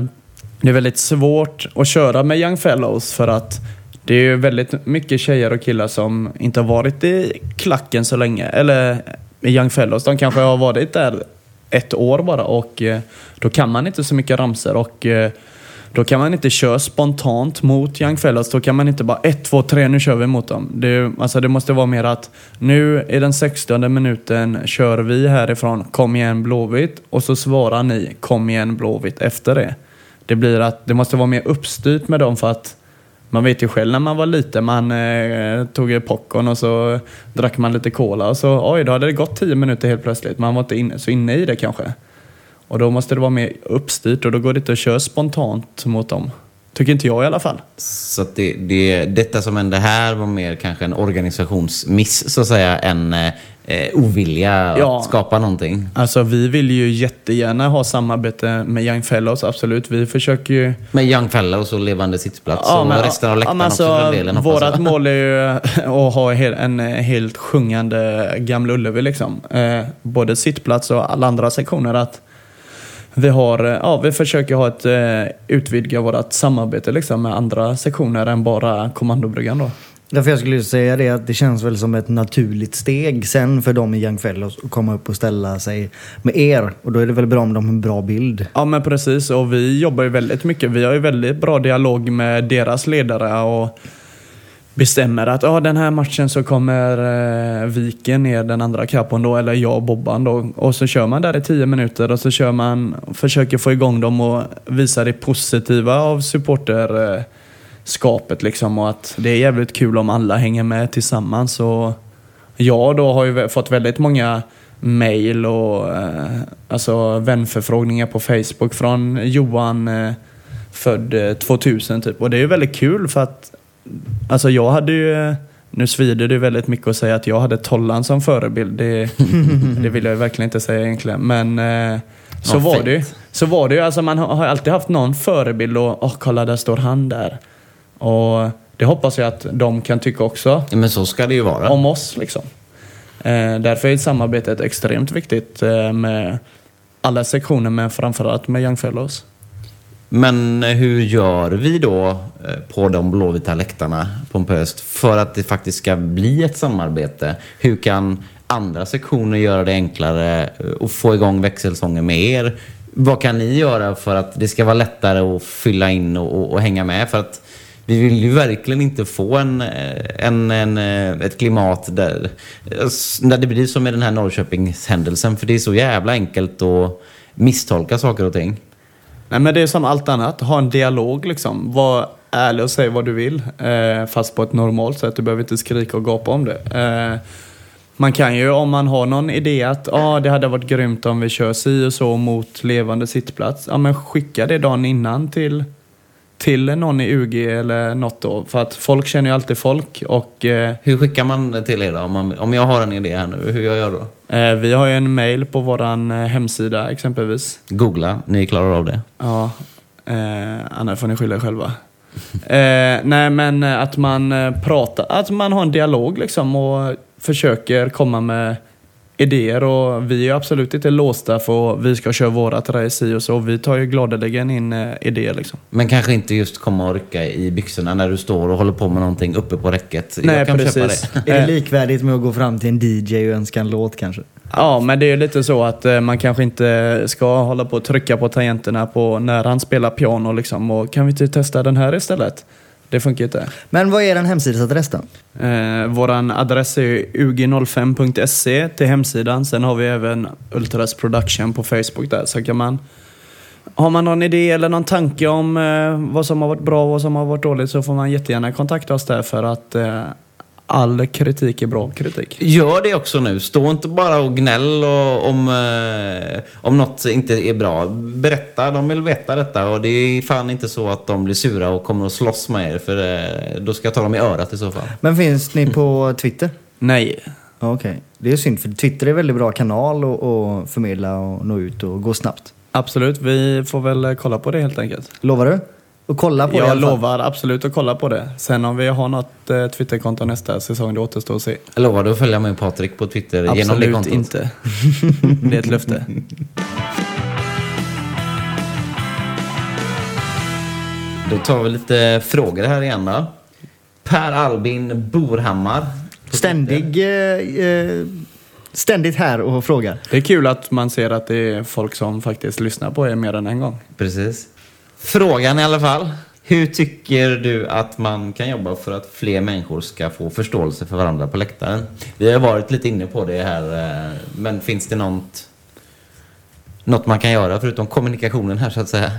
det är väldigt svårt att köra med Young Fellows för att det är ju väldigt mycket tjejer och killar som inte har varit i klacken så länge. Eller i Young Fellows. De kanske har varit där ett år bara och eh, då kan man inte så mycket ramser och eh, då kan man inte köra spontant mot Young Fellows. Då kan man inte bara 1, 2, 3, nu kör vi mot dem. Det, alltså det måste vara mer att nu i den 60 minuten kör vi härifrån, kom igen Blåvitt. Och så svarar ni, kom igen Blåvitt efter det. Det blir att det måste vara mer uppstyrt med dem för att man vet ju själv när man var liten, man eh, tog popcorn och så drack man lite cola och så oj, då hade det gått tio minuter helt plötsligt. Man var inte inne, så inne i det kanske. Och då måste det vara mer uppstyrt och då går det inte att köra spontant mot dem. Tycker inte jag i alla fall. Så det, det, detta som hände här var mer kanske en organisationsmiss så att säga än eh, eh, ovilja ja. att skapa någonting? Alltså vi vill ju jättegärna ha samarbete med Young Fellows, absolut. Vi försöker ju... Med Young Fellows och Levande sittplats ja, och men, resten av läktaren ja, alltså, också för delen. Vårat mål är ju att ha en helt sjungande Gamla Ullevi liksom. Eh, både sittplats och alla andra sektioner. att vi, har, ja, vi försöker ha ett, eh, utvidga vårt samarbete liksom, med andra sektioner än bara kommandobryggan. Då. Därför jag skulle säga det att det känns väl som ett naturligt steg sen för dem i Young Fellows att komma upp och ställa sig med er. Och då är det väl bra om de har en bra bild. Ja men precis och vi jobbar ju väldigt mycket. Vi har ju väldigt bra dialog med deras ledare och bestämmer att ah, den här matchen så kommer eh, Viken ner den andra kapon då, eller jag och Bobban då. Och så kör man där i tio minuter och så kör man, försöker få igång dem och visa det positiva av supporter... Eh, supporterskapet liksom och att det är jävligt kul om alla hänger med tillsammans. Och jag då har ju fått väldigt många mail och eh, alltså vänförfrågningar på Facebook från Johan eh, född eh, 2000 typ. Och det är ju väldigt kul för att alltså jag hade ju nu svider det väldigt mycket att säga att jag hade Tollan som förebild. Det, det vill jag verkligen inte säga egentligen. Men eh, så Ja, var det ju. Så var det ju. Alltså man har alltid haft någon förebild och åh kolla där står han där. Och det hoppas jag att de kan tycka också Ja, men så ska det ju vara. om oss. Liksom. Eh, därför är samarbetet extremt viktigt eh, med alla sektioner men framförallt med Young Fellows. Men hur gör vi då eh, på de blåvita läktarna pompöst för att det faktiskt ska bli ett samarbete? Hur kan andra sektioner göra det enklare eh, och få igång växelsången med er? Vad kan ni göra för att det ska vara lättare att fylla in och, och, och hänga med? För att vi vill ju verkligen inte få en, eh, en, en, eh, ett klimat där, där det blir som med den här Norrköpingshändelsen. För det är så jävla enkelt att misstolka saker och ting. Nej men det är som allt annat, ha en dialog liksom. Var ärlig och säg vad du vill. Eh, fast på ett normalt sätt, du behöver inte skrika och gapa om det. Eh, man kan ju om man har någon idé att ah, det hade varit grymt om vi kör si och så mot levande sittplats. Ja men skicka det dagen innan till, till någon i UG eller något då. För att folk känner ju alltid folk och eh, Hur skickar man till er då? Om, man, om jag har en idé här nu, hur gör jag då? eh, vi har ju en mail på våran eh, hemsida exempelvis. Googla, ni klarar av det. Ja, eh, annars får ni skylla er själva. Eh, nej men eh, att man pratar, att man har en dialog liksom och försöker komma med idéer och vi är absolut inte låsta för att vi ska köra vårat race och så. Vi tar ju gladeligen in eh, idéer liksom. Men kanske inte just komma och rycka i byxorna när du står och håller på med någonting uppe på räcket. Nej, jag kan precis. köpa det. Är det Eh. likvärdigt med att gå fram till en DJ och önska en låt kanske? Ja, men det är lite så att eh, man kanske inte ska hålla på och trycka på tangenterna på när han spelar piano liksom. Och kan vi inte testa den här istället? Det funkar inte. Men vad är en hemsidesadress då? Eh, våran adress är ju ug05.se till hemsidan. Sen har vi även Ultras Production på Facebook där. Så kan man, har man någon idé eller någon tanke om eh, vad som har varit bra och vad som har varit dåligt så får man jättegärna kontakta oss där för att eh, all kritik är bra kritik. Gör det också nu. Stå inte bara och gnäll och, om, eh, om något inte är bra. Berätta, de vill veta detta och det är fan inte så att de blir sura och kommer att slåss med er för eh, då ska jag ta dem i örat i så fall. Men finns ni på Twitter? Nej. Okej, det är synd för Twitter är en väldigt bra kanal att att förmedla och nå ut och gå snabbt. Absolut, vi får väl eh, kolla på det helt enkelt. Lovar du? Och kolla på det Jag alla fall. lovar absolut att kolla på det. Sen om vi har något eh, Twitterkonto nästa säsong, det återstår att se. Jag lovar att följa med Patrik på Twitter genom det Absolut kontot. inte. Det är ett löfte. Då tar vi lite frågor här igen då. Per Albin Borhammar. Ständig, eh, eh, ständigt här och frågar. Det är kul att man ser att det är folk som faktiskt lyssnar på er mer än en gång. Precis. Frågan i alla fall. Hur tycker du att man kan jobba för att fler människor ska få förståelse för varandra på läktaren? Vi har varit lite inne på det här, eh, men finns det något, något man kan göra förutom kommunikationen här så att säga?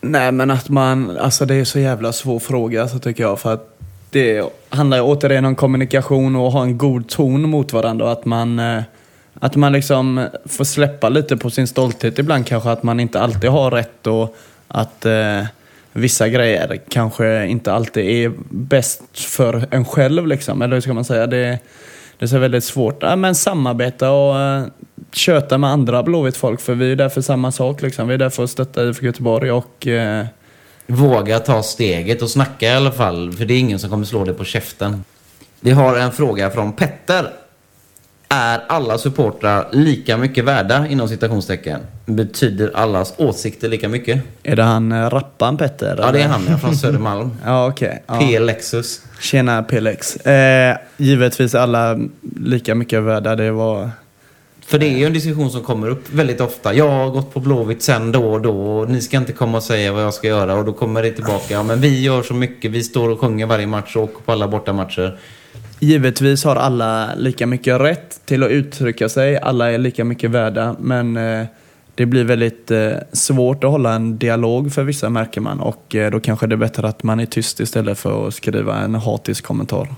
Nej men att man, alltså det är så jävla svår fråga så tycker jag. För att det handlar återigen om kommunikation och ha en god ton mot varandra. Och att man, eh, att man liksom får släppa lite på sin stolthet ibland kanske. Att man inte alltid har rätt och att eh, vissa grejer kanske inte alltid är bäst för en själv liksom. Eller hur ska man säga? Det, det är så väldigt svårt. Ja, men samarbeta och eh, köta med andra Blåvitt folk. För vi är där för samma sak liksom. Vi är där för att stötta IFK Göteborg och eh, Våga ta steget och snacka i alla fall, för det är ingen som kommer slå dig på käften. Vi har en fråga från Petter. Är alla supportrar lika mycket värda inom citationstecken? Betyder allas åsikter lika mycket? Är det han eh, rappan Petter? Ja, det är han ja, från Södermalm. Ja, okej. Ja. P. Lexus. Tjena PLX. Eh, givetvis alla lika mycket värda. Det var... För det är ju en diskussion som kommer upp väldigt ofta. Jag har gått på Blåvitt sen då och då och ni ska inte komma och säga vad jag ska göra och då kommer det tillbaka. Ja, men vi gör så mycket. Vi står och sjunger varje match och åker på alla bortamatcher. Givetvis har alla lika mycket rätt till att uttrycka sig. Alla är lika mycket värda. Men eh, det blir väldigt eh, svårt att hålla en dialog för vissa märker man. Och eh, då kanske det är bättre att man är tyst istället för att skriva en hatisk kommentar.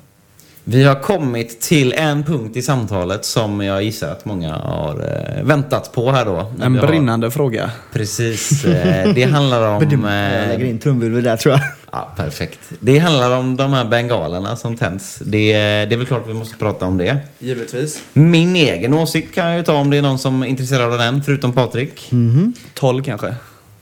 Vi har kommit till en punkt i samtalet som jag gissar att många har väntat på här då. En Vi har- brinnande fråga. Precis. Det handlar om... Jag lägger in trumvirvel där tror jag. Ja, perfekt. Det handlar om de här bengalerna som tänds. Det, det är väl klart att vi måste prata om det. Givetvis. Min egen åsikt kan jag ju ta om det är någon som är intresserad av den, förutom Patrik. 12 kanske.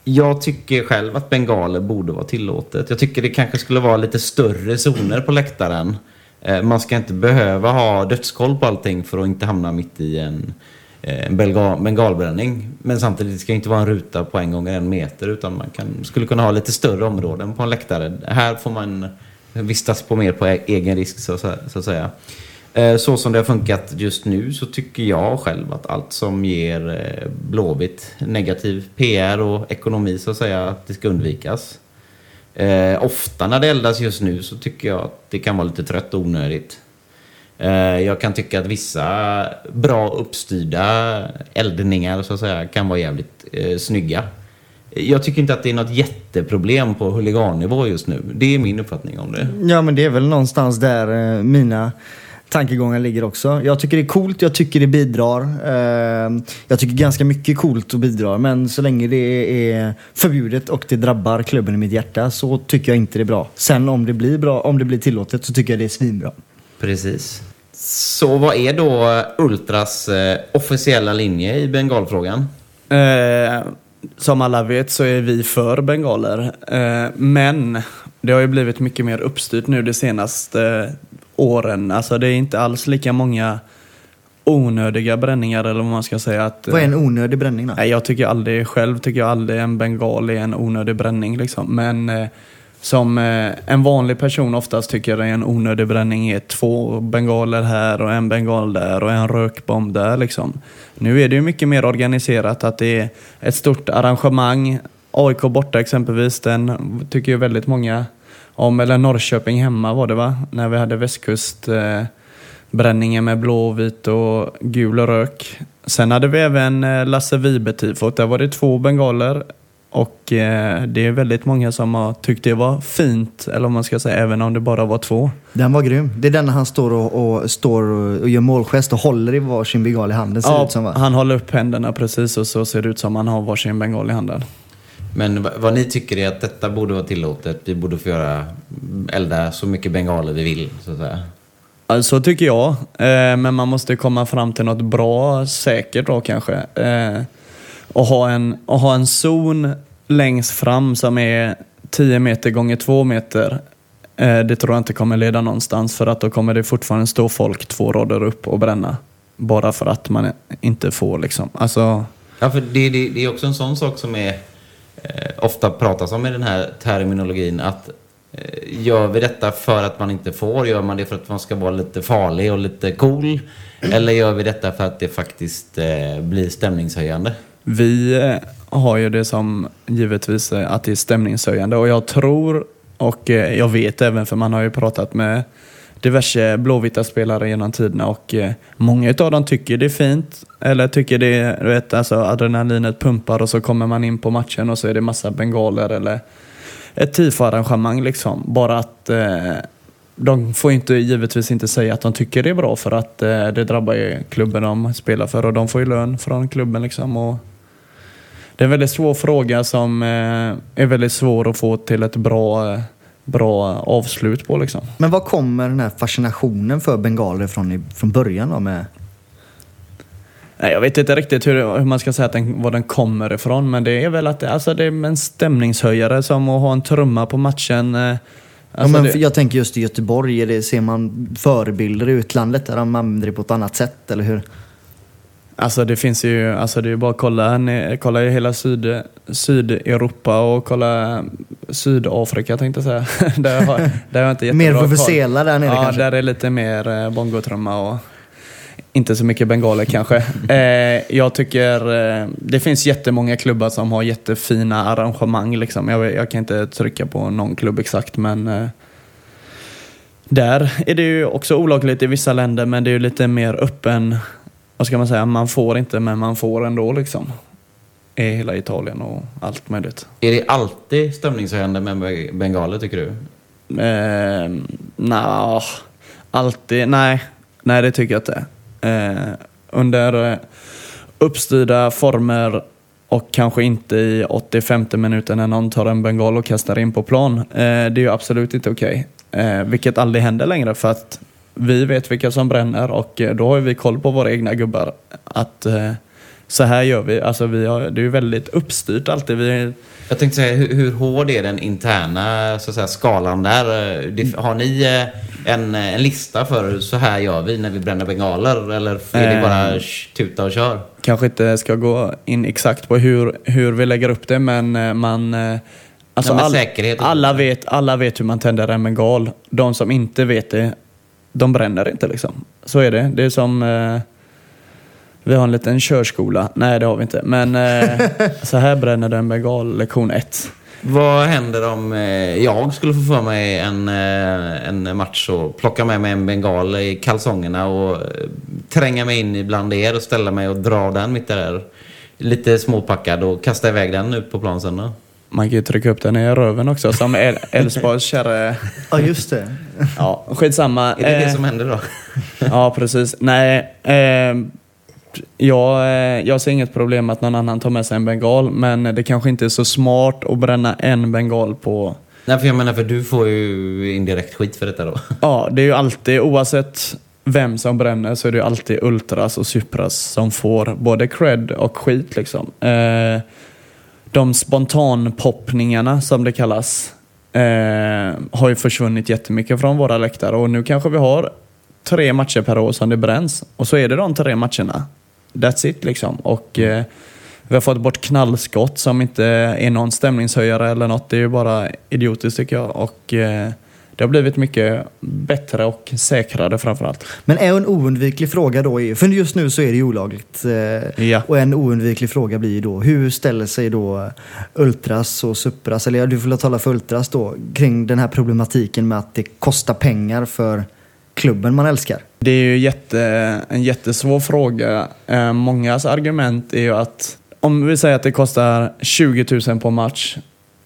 Jag tycker själv att bengaler borde vara tillåtet. Jag tycker det kanske skulle vara lite större zoner på läktaren. Eh, Man ska inte behöva ha dödskoll på allting för att inte hamna mitt i en, Eh, bengalbränning. Men samtidigt ska det inte vara en ruta på en gånger en meter utan man kan, skulle kunna ha lite större områden på en läktare. Här får man vistas på mer på e- egen risk så, så att säga. Eh, så som det har funkat just nu så tycker jag själv att allt som ger eh, Blåvitt negativ PR och ekonomi så att säga att det ska undvikas. Ofta när det eldas just nu så tycker jag att det kan vara lite trött och onödigt. Eh, jag kan tycka att vissa bra uppstyrda eldningar så att säga kan vara jävligt eh, snygga. Jag tycker inte att det är något jätteproblem på huligannivå just nu. Det är min uppfattning om det. Ja, men det är väl någonstans där eh, mina tankegångar ligger också. Jag tycker det är coolt, jag tycker det bidrar. Eh, jag tycker ganska mycket coolt och bidrar, men så länge det är förbjudet och det drabbar klubben i mitt hjärta så tycker jag inte det är bra. Sen om det blir bra, om det blir tillåtet så tycker jag det är svinbra. Precis. Så vad är då Ultras eh, officiella linje i bengalfrågan? Eh, som alla vet så är vi för bengaler. Eh, men det har ju blivit mycket mer uppstyrt nu de senaste åren. Alltså det är inte alls lika många onödiga bränningar eller vad man ska säga. Att, Vad är en onödig bränning då? Nej, jag tycker aldrig, själv tycker jag aldrig en bengal är en onödig bränning liksom. Men eh, som eh, en vanlig person oftast tycker är en onödig bränning är två bengaler här och en bengal där och en rökbomb där liksom. Nu är det ju mycket mer organiserat att det är ett stort arrangemang. AIK borta exempelvis, den tycker ju väldigt många om. Eller Norrköping hemma var det va? När vi hade västkustbränningen eh, med blå, vit och gul rök. Sen hade vi även eh, Lasse Vibe-tifot. Där var det två bengaler. Och eh, det är väldigt många som har tyckt det var fint, eller om man ska säga, även om det bara var två. Den var grym. Det är den när han står och, och, står och, gör målgest och håller i varsin bengal i handen ser Ja, ut som va? han håller upp händerna precis och så ser det ut som han har varsin bengal i handen. Men va- vad ni tycker är att detta borde vara tillåtet. Vi borde få göra, elda så mycket bengaler vi vill, så att säga. Alltså tycker jag, eh, men man måste komma fram till något bra, säkert då kanske. Eh, och, ha en, och ha en zon längst fram som är 10 meter gånger 2 meter. Eh, det tror jag inte kommer leda någonstans för att då kommer det fortfarande stå folk två rader upp och bränna. Bara för att man inte får liksom. Alltså, Ja, för det, det, det är också en sån sak som är eh, ofta pratas om i den här terminologin. Att eh, gör vi detta för att man inte får? Gör man det för att man ska vara lite farlig och lite cool? Eller gör vi detta för att det faktiskt eh, blir stämningshöjande? Vi eh, har ju det som givetvis eh, att det är stämningshöjande och jag tror och eh, jag vet även för man har ju pratat med diverse blåvita spelare genom tiderna och många utav dem tycker det är fint eller tycker det är, du vet, alltså adrenalinet pumpar och så kommer man in på matchen och så är det massa bengaler eller ett tifo-arrangemang liksom. Bara att eh, de får inte, givetvis inte säga att de tycker det är bra för att eh, det drabbar ju klubben de spelar för och de får ju lön från klubben liksom. Och det är en väldigt svår fråga som eh, är väldigt svår att få till ett bra, eh, bra avslut på liksom. Men var kommer den här fascinationen för bengaler från, från början då med? Nej, jag vet inte riktigt hur, hur man ska säga att den, var den kommer ifrån men det är väl att det, alltså det är en stämningshöjare som att ha en trumma på matchen. eh, Alltså ja, men det, Jag tänker just i Göteborg, det, ser man förebilder i utlandet där de använder det på ett annat sätt, eller hur? Alltså det finns ju, alltså det är bara att kolla, kolla i hela syd, Sydeuropa och kolla Sydafrika tänkte jag säga. där, har, där har jag inte jättebra Mer vuvuzela där nere Ja, kanske? där är lite mer eh, bongotrumma och inte så mycket bengaler kanske. Eh, jag tycker eh, det finns jättemånga klubbar som har jättefina arrangemang. Liksom. Jag, jag kan inte trycka på någon klubb exakt men eh, där är det ju också olagligt i vissa länder men det är ju lite mer öppen, vad ska man säga, man får inte men man får ändå liksom. I hela Italien och allt möjligt. Är det alltid stämningshöjande med bengaler tycker du? Eh, Nja, alltid, nej, nej det tycker jag inte. Eh, under uppstyrda former och kanske inte i 85 minuten när någon tar en bengal och kastar in på plan. Eh, det är ju absolut inte okej. Eh, vilket aldrig händer längre för att vi vet vilka som bränner och eh, då har vi koll på våra egna gubbar. Att eh, så här gör vi. Alltså vi har, det är ju väldigt uppstyrt alltid. Vi, Jag tänkte säga, hur, hur hård är den interna så att säga, skalan där? Det, har ni eh, en, en lista för så här gör vi när vi bränner bengaler? Eller är det bara tuta och kör? kanske inte ska gå in exakt på hur, hur vi lägger upp det men man... Alltså Ja, all, alla, vet, alla vet hur man tänder en bengal. De som inte vet det, de bränner inte liksom. Så är det. Det är som... Eh, vi har en liten körskola. Nej, det har vi inte. Men eh, så här bränner du en bengal, lektion ett. Vad händer om eh, jag skulle få för mig en, eh, en match och plocka med mig en bengal i kalsongerna och eh, tränga mig in bland er och ställa mig och dra den mitt där? Lite småpackad och kasta iväg den ut på plan sen då? Man kan ju trycka upp den i röven också, som El- Elfsborgs kära... Ja, just det. Ja, skitsamma. Är det det Eh, som händer då? Ja, precis. Nej, eh, jag, jag ser inget problem att någon annan tar med sig en bengal, men det kanske inte är så smart att bränna en bengal på... Nej, för jag menar, för du får ju indirekt skit för detta då. Ja, det är ju alltid, oavsett vem som bränner, så är det ju alltid ultras och supras som får både cred och skit liksom. Eh, de spontanpoppningarna, som det kallas, eh, har ju försvunnit jättemycket från våra läktare och nu kanske vi har tre matcher per år som det bränns. Och så är det de tre matcherna. That's it liksom. Och eh, vi har fått bort knallskott som inte är någon stämningshöjare eller något. Det är ju bara idiotiskt tycker jag. Och eh, det har blivit mycket bättre och säkrare framförallt. Men är en oundviklig fråga då, är- för just nu så är det ju olagligt. eh, Ja. Och en oundviklig fråga blir ju då, hur ställer sig då Ultras och Supras, eller du får tala för Ultras då, kring den här problematiken med att det kostar pengar för klubben man älskar? Det är ju jätte, en jättesvår fråga. Eh, mångas argument är ju att om vi säger att det kostar 20 000 på match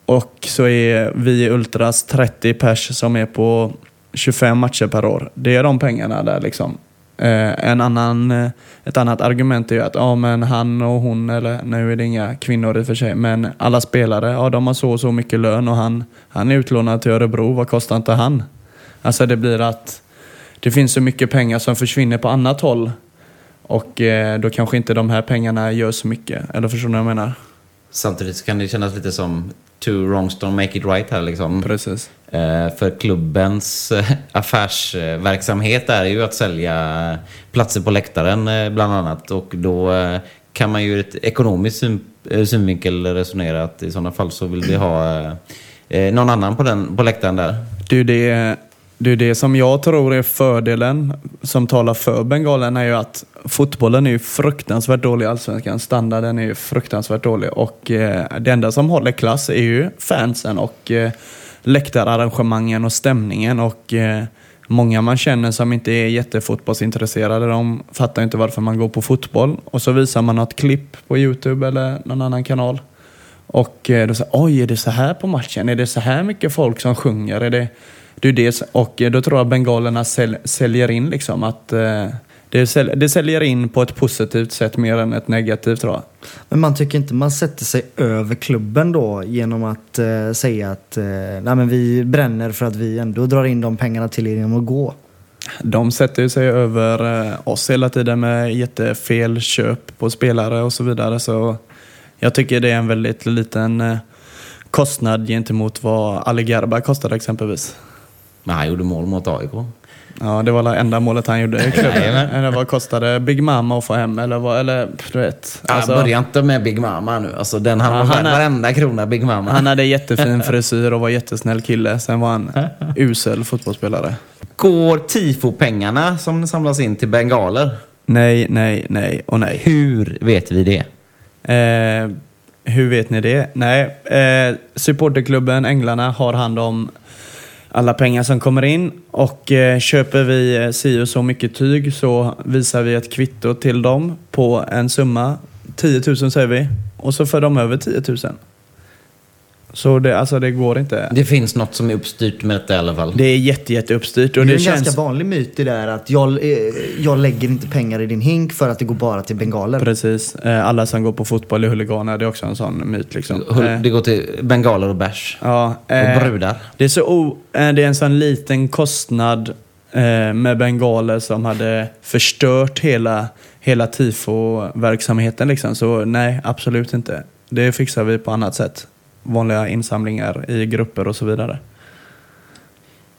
och så är vi Ultras 30 pers som är på 25 matcher per år. Det är de pengarna där liksom. Eh, en annan, eh, ett annat argument är ju att ja, men han och hon, eller nu är det inga kvinnor i och för sig, men alla spelare, ja de har så och så mycket lön och han, han är utlånad till Örebro, vad kostar inte han? Alltså det blir att det finns så mycket pengar som försvinner på annat håll och eh, då kanske inte de här pengarna gör så mycket. Eller förstår ni vad jag menar? Samtidigt så kan det kännas lite som two wrongs don't make it right här liksom. Precis. Eh, för klubbens eh, affärsverksamhet är ju att sälja platser på läktaren eh, bland annat. Och då kan man ju ur ett ekonomiskt syn, synvinkel resonera att i sådana fall så vill vi ha någon annan på, den, på läktaren där. Det är ju det, det, är det som jag tror är fördelen som talar för bengalen är ju att fotbollen är ju fruktansvärt dålig i Allsvenskan. Standarden är ju fruktansvärt dålig och eh, det enda som håller klass är ju fansen och eh, läktararrangemangen och stämningen och eh, många man känner som inte är jättefotbollsintresserade de fattar inte varför man går på fotboll och så visar man något klipp på Youtube eller någon annan kanal och eh, då säger oj, är det så här på matchen? Är det så här mycket folk som sjunger? Är det, det är det, och då tror jag bengalerna säl, säljer in liksom att eh, det, säl, det säljer in på ett positivt sätt mer än ett negativt tror jag. Men man tycker inte man sätter sig över klubben då genom att eh, säga att eh, nej, men vi bränner för att vi ändå drar in de pengarna till er genom att gå. De sätter sig över eh, oss hela tiden med jättefel köp på spelare och så vidare. Så jag tycker det är en väldigt liten eh, kostnad gentemot vad Ali Gerba kostade exempelvis. Men han gjorde mål mot AIK. Ja, det var det enda målet han gjorde i klubben. Eller vad kostade Big Mama att få hem? Eller, vad, eller du vet. Alltså, Börja inte med Big Mama nu. Alltså, den han Ja, var han värd är- varenda krona Big Mama. Han hade jättefin frisyr och var jättesnäll kille. Sen var han usel fotbollsspelare. Går tifo-pengarna som samlas in till bengaler? Nej, nej, nej och nej. Hur vet vi det? Eh, hur vet ni det? Nej, eh, supporterklubben Änglarna har hand om alla pengar som kommer in. Och eh, köper vi eh, si och så mycket tyg så visar vi ett kvitto till dem på en summa, 10 000 säger vi, och så för de över 10 000. Så det, alltså det går inte. Det finns något som är uppstyrt med detta i alla fall. Det är jätte, jätte uppstyrt och Det är det, en ganska känns... vanlig myt det där att jag, eh, jag lägger inte pengar i din hink för att det går bara till bengaler. Precis. Eh, Alla som går på fotboll är huliganer. Det är också en sån myt liksom. Eh, Det går till bengaler och bärs. Ja, Och brudar. Det är, så o, det är en sån liten kostnad med bengaler som hade förstört hela, hela tifo-verksamheten. Liksom. Så nej, absolut inte. Det fixar vi på annat sätt. Vanliga insamlingar i grupper och så vidare.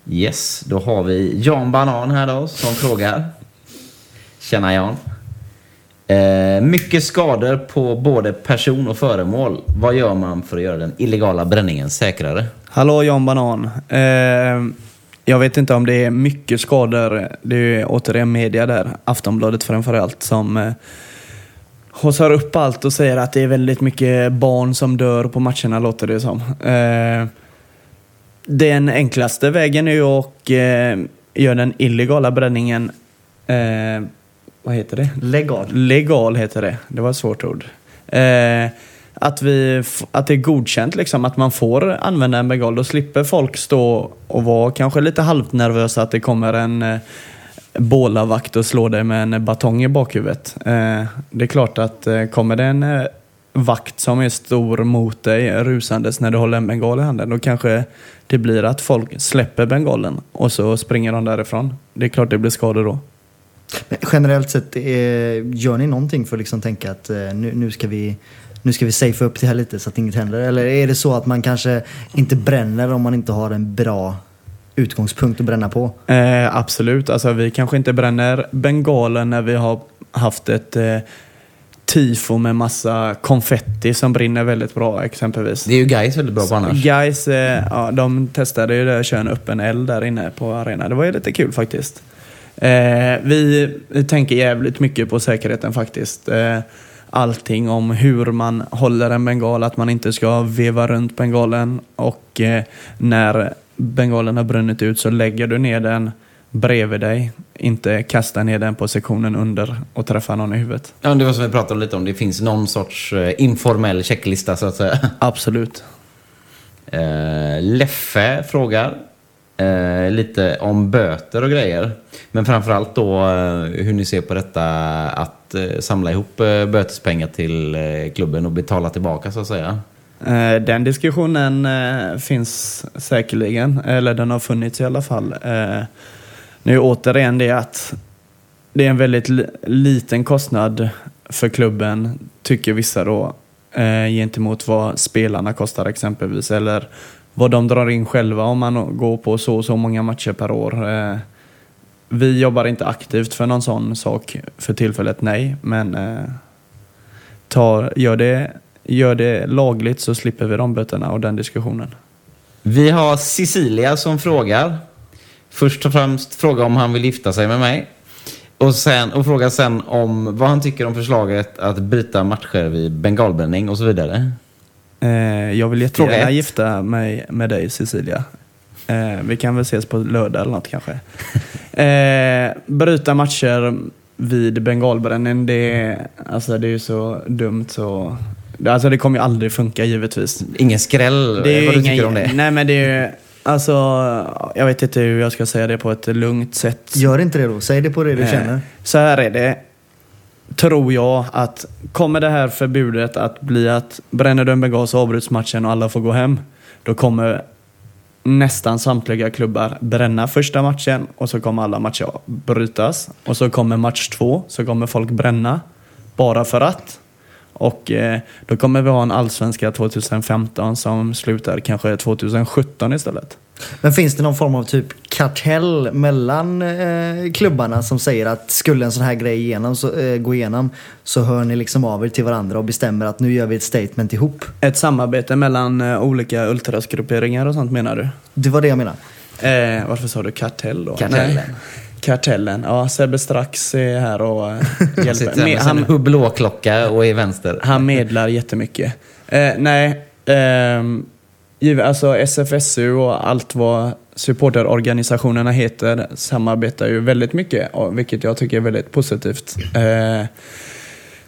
Yes, då har vi Jan Banan här då som frågar. Tjena Jan. Eh, mycket skador på både person och föremål. Vad gör man för att göra den illegala bränningen säkrare? Hallå Jan Banan. Eh, jag vet inte om det är mycket skador. Det är återigen media där, Aftonbladet framförallt, som eh, haussar upp allt och säger att det är väldigt mycket barn som dör på matcherna, låter det som. Eh, den enklaste vägen är ju att eh, göra den illegala bränningen, eh, vad heter det? Legal. Legal heter det. Det var ett svårt ord. Eh, att, vi, att det är godkänt, liksom, att man får använda en bengal. Då slipper folk stå och vara kanske lite halvt nervösa att det kommer en eh, bålavakt och slår dig med en batong i bakhuvudet. Eh, det är klart att eh, kommer det en eh, vakt som är stor mot dig rusandes när du håller en bengal i handen, då kanske det blir att folk släpper bengalen och så springer de därifrån. Det är klart det blir skador då. Men generellt sett, gör ni någonting för att liksom tänka att nu, nu ska vi nu ska vi safea upp det här lite så att inget händer? Eller är det så att man kanske inte bränner om man inte har en bra utgångspunkt att bränna på? Eh, absolut. Alltså, vi kanske inte bränner bengalen när vi har haft ett eh, tifo med massa konfetti som brinner väldigt bra exempelvis. Det är ju guys väldigt bra på annars. Guys, eh, ja, de testade ju det, köra en öppen eld där inne på arenan. Det var ju lite kul faktiskt. Eh, vi, vi tänker jävligt mycket på säkerheten faktiskt. Eh, allting om hur man håller en bengal, att man inte ska veva runt bengalen och eh, när bengalen har brunnit ut så lägger du ner den bredvid dig, inte kasta ner den på sektionen under och träffa någon i huvudet. Ja, det var som vi pratade lite om. Det finns någon sorts eh, informell checklista så att säga. Absolut. Eh, Leffe frågar eh, lite om böter och grejer. Men framförallt då hur ni ser på detta att samla ihop bötespengar till klubben och betala tillbaka så att säga. Eh, den diskussionen eh, finns säkerligen, eller den har funnits i alla fall. Eh, nu är återigen det att det är en väldigt liten kostnad för klubben, tycker vissa då, gentemot vad spelarna kostar exempelvis, eller vad de drar in själva om man går på så och så många matcher per år. Vi jobbar inte aktivt för någon sån sak för tillfället, nej, men tar, gör, det, gör det lagligt så slipper vi de böterna och den diskussionen. Vi har Cecilia som frågar. Först och främst fråga om han vill gifta sig med mig. Och, sen, och fråga sen om vad han tycker om förslaget att bryta matcher vid bengalbränning och så vidare. Eh, jag vill jättegärna gifta mig med dig Cecilia. Eh, vi kan väl ses på lördag eller något kanske. eh, bryta matcher vid bengalbränning, det alltså, det är ju så dumt så... Alltså det kommer ju aldrig funka givetvis. Ingen skräll, Det är vad du tycker inga- om det? Nej men det är ju, alltså, jag vet inte hur jag ska säga det på ett lugnt sätt. Gör inte det då. Säg det på det du Eh, känner. Så här är det. Tror jag att kommer det här förbudet att bli att bränner du en bengal så avbryts matchen och alla får gå hem. Då kommer nästan samtliga klubbar bränna första matchen och så kommer alla matcher brytas. Och så kommer match två så kommer folk bränna bara för att. Och eh, då kommer vi ha en allsvenska 2015 som slutar kanske 2017 istället. Men finns det någon form av typ kartell mellan eh, klubbarna som säger att skulle en sån här grej igenom, så, eh, gå igenom så hör ni liksom av er till varandra och bestämmer att nu gör vi ett statement ihop. Ett samarbete mellan eh, olika ultrasgrupperingar och sånt menar du? Det var det jag menade. Eh, varför sa du kartell då? Kartellen. Nej. Kartellen. Ja, Sebbe Strax är här och eh, Han hjälper. sitter med sin han, hublåklocka och är vänster. han medlar jättemycket. Eh, nej, giv- alltså SFSU och allt vad supporterorganisationerna heter samarbetar ju väldigt mycket, vilket jag tycker är väldigt positivt. Eh,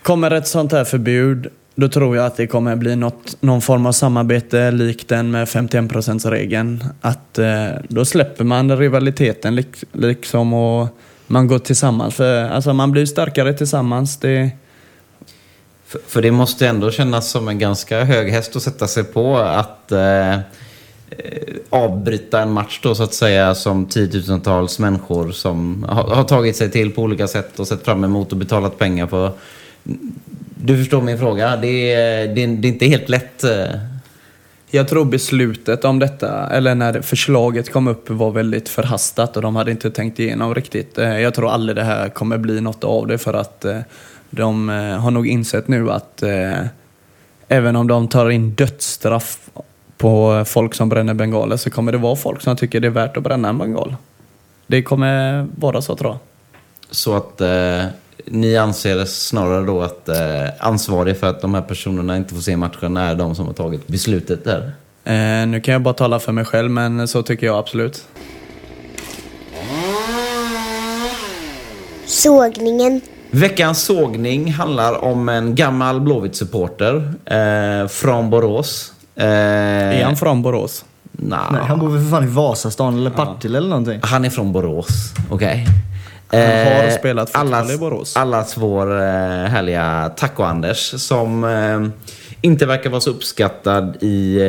kommer ett sånt här förbud då tror jag att det kommer bli något, någon form av samarbete likt den med 51%-regeln. Att eh, då släpper man rivaliteten lik, liksom och man går tillsammans. För alltså, man blir starkare tillsammans. Det, För, för det måste ändå kännas som en ganska hög häst att sätta sig på att eh, eh avbryta en match då så att säga som tiotusentals människor som har, har tagit sig till på olika sätt och sett fram emot och betalat pengar på. Du förstår min fråga. Det är, det är, det är inte helt lätt. eh. Jag tror beslutet om detta, eller när förslaget kom upp, var väldigt förhastat och de hade inte tänkt igenom riktigt. Eh, Jag tror aldrig det här kommer bli något av det för att eh, de har nog insett nu att även om de tar in dödsstraff på folk som bränner bengaler så kommer det vara folk som tycker det är värt att bränna en bengal. Det kommer vara så tror jag. Så att ni anser snarare då att eh, ansvarig för att de här personerna inte får se matchen är de som har tagit beslutet där? Eh, nu kan jag bara tala för mig själv men så tycker jag absolut. Sågningen. Veckans sågning handlar om en gammal Blåvitt-supporter eh, från Borås. Eh, Är han från Borås? Nah, Nej, han bor väl för fan i Vasastan eller Partille eller någonting. han är från Borås, okej. Han har Eh, spelat fotboll allas, i Borås. Allas vår eh, härliga Taco-Anders som eh, inte verkar vara så uppskattad i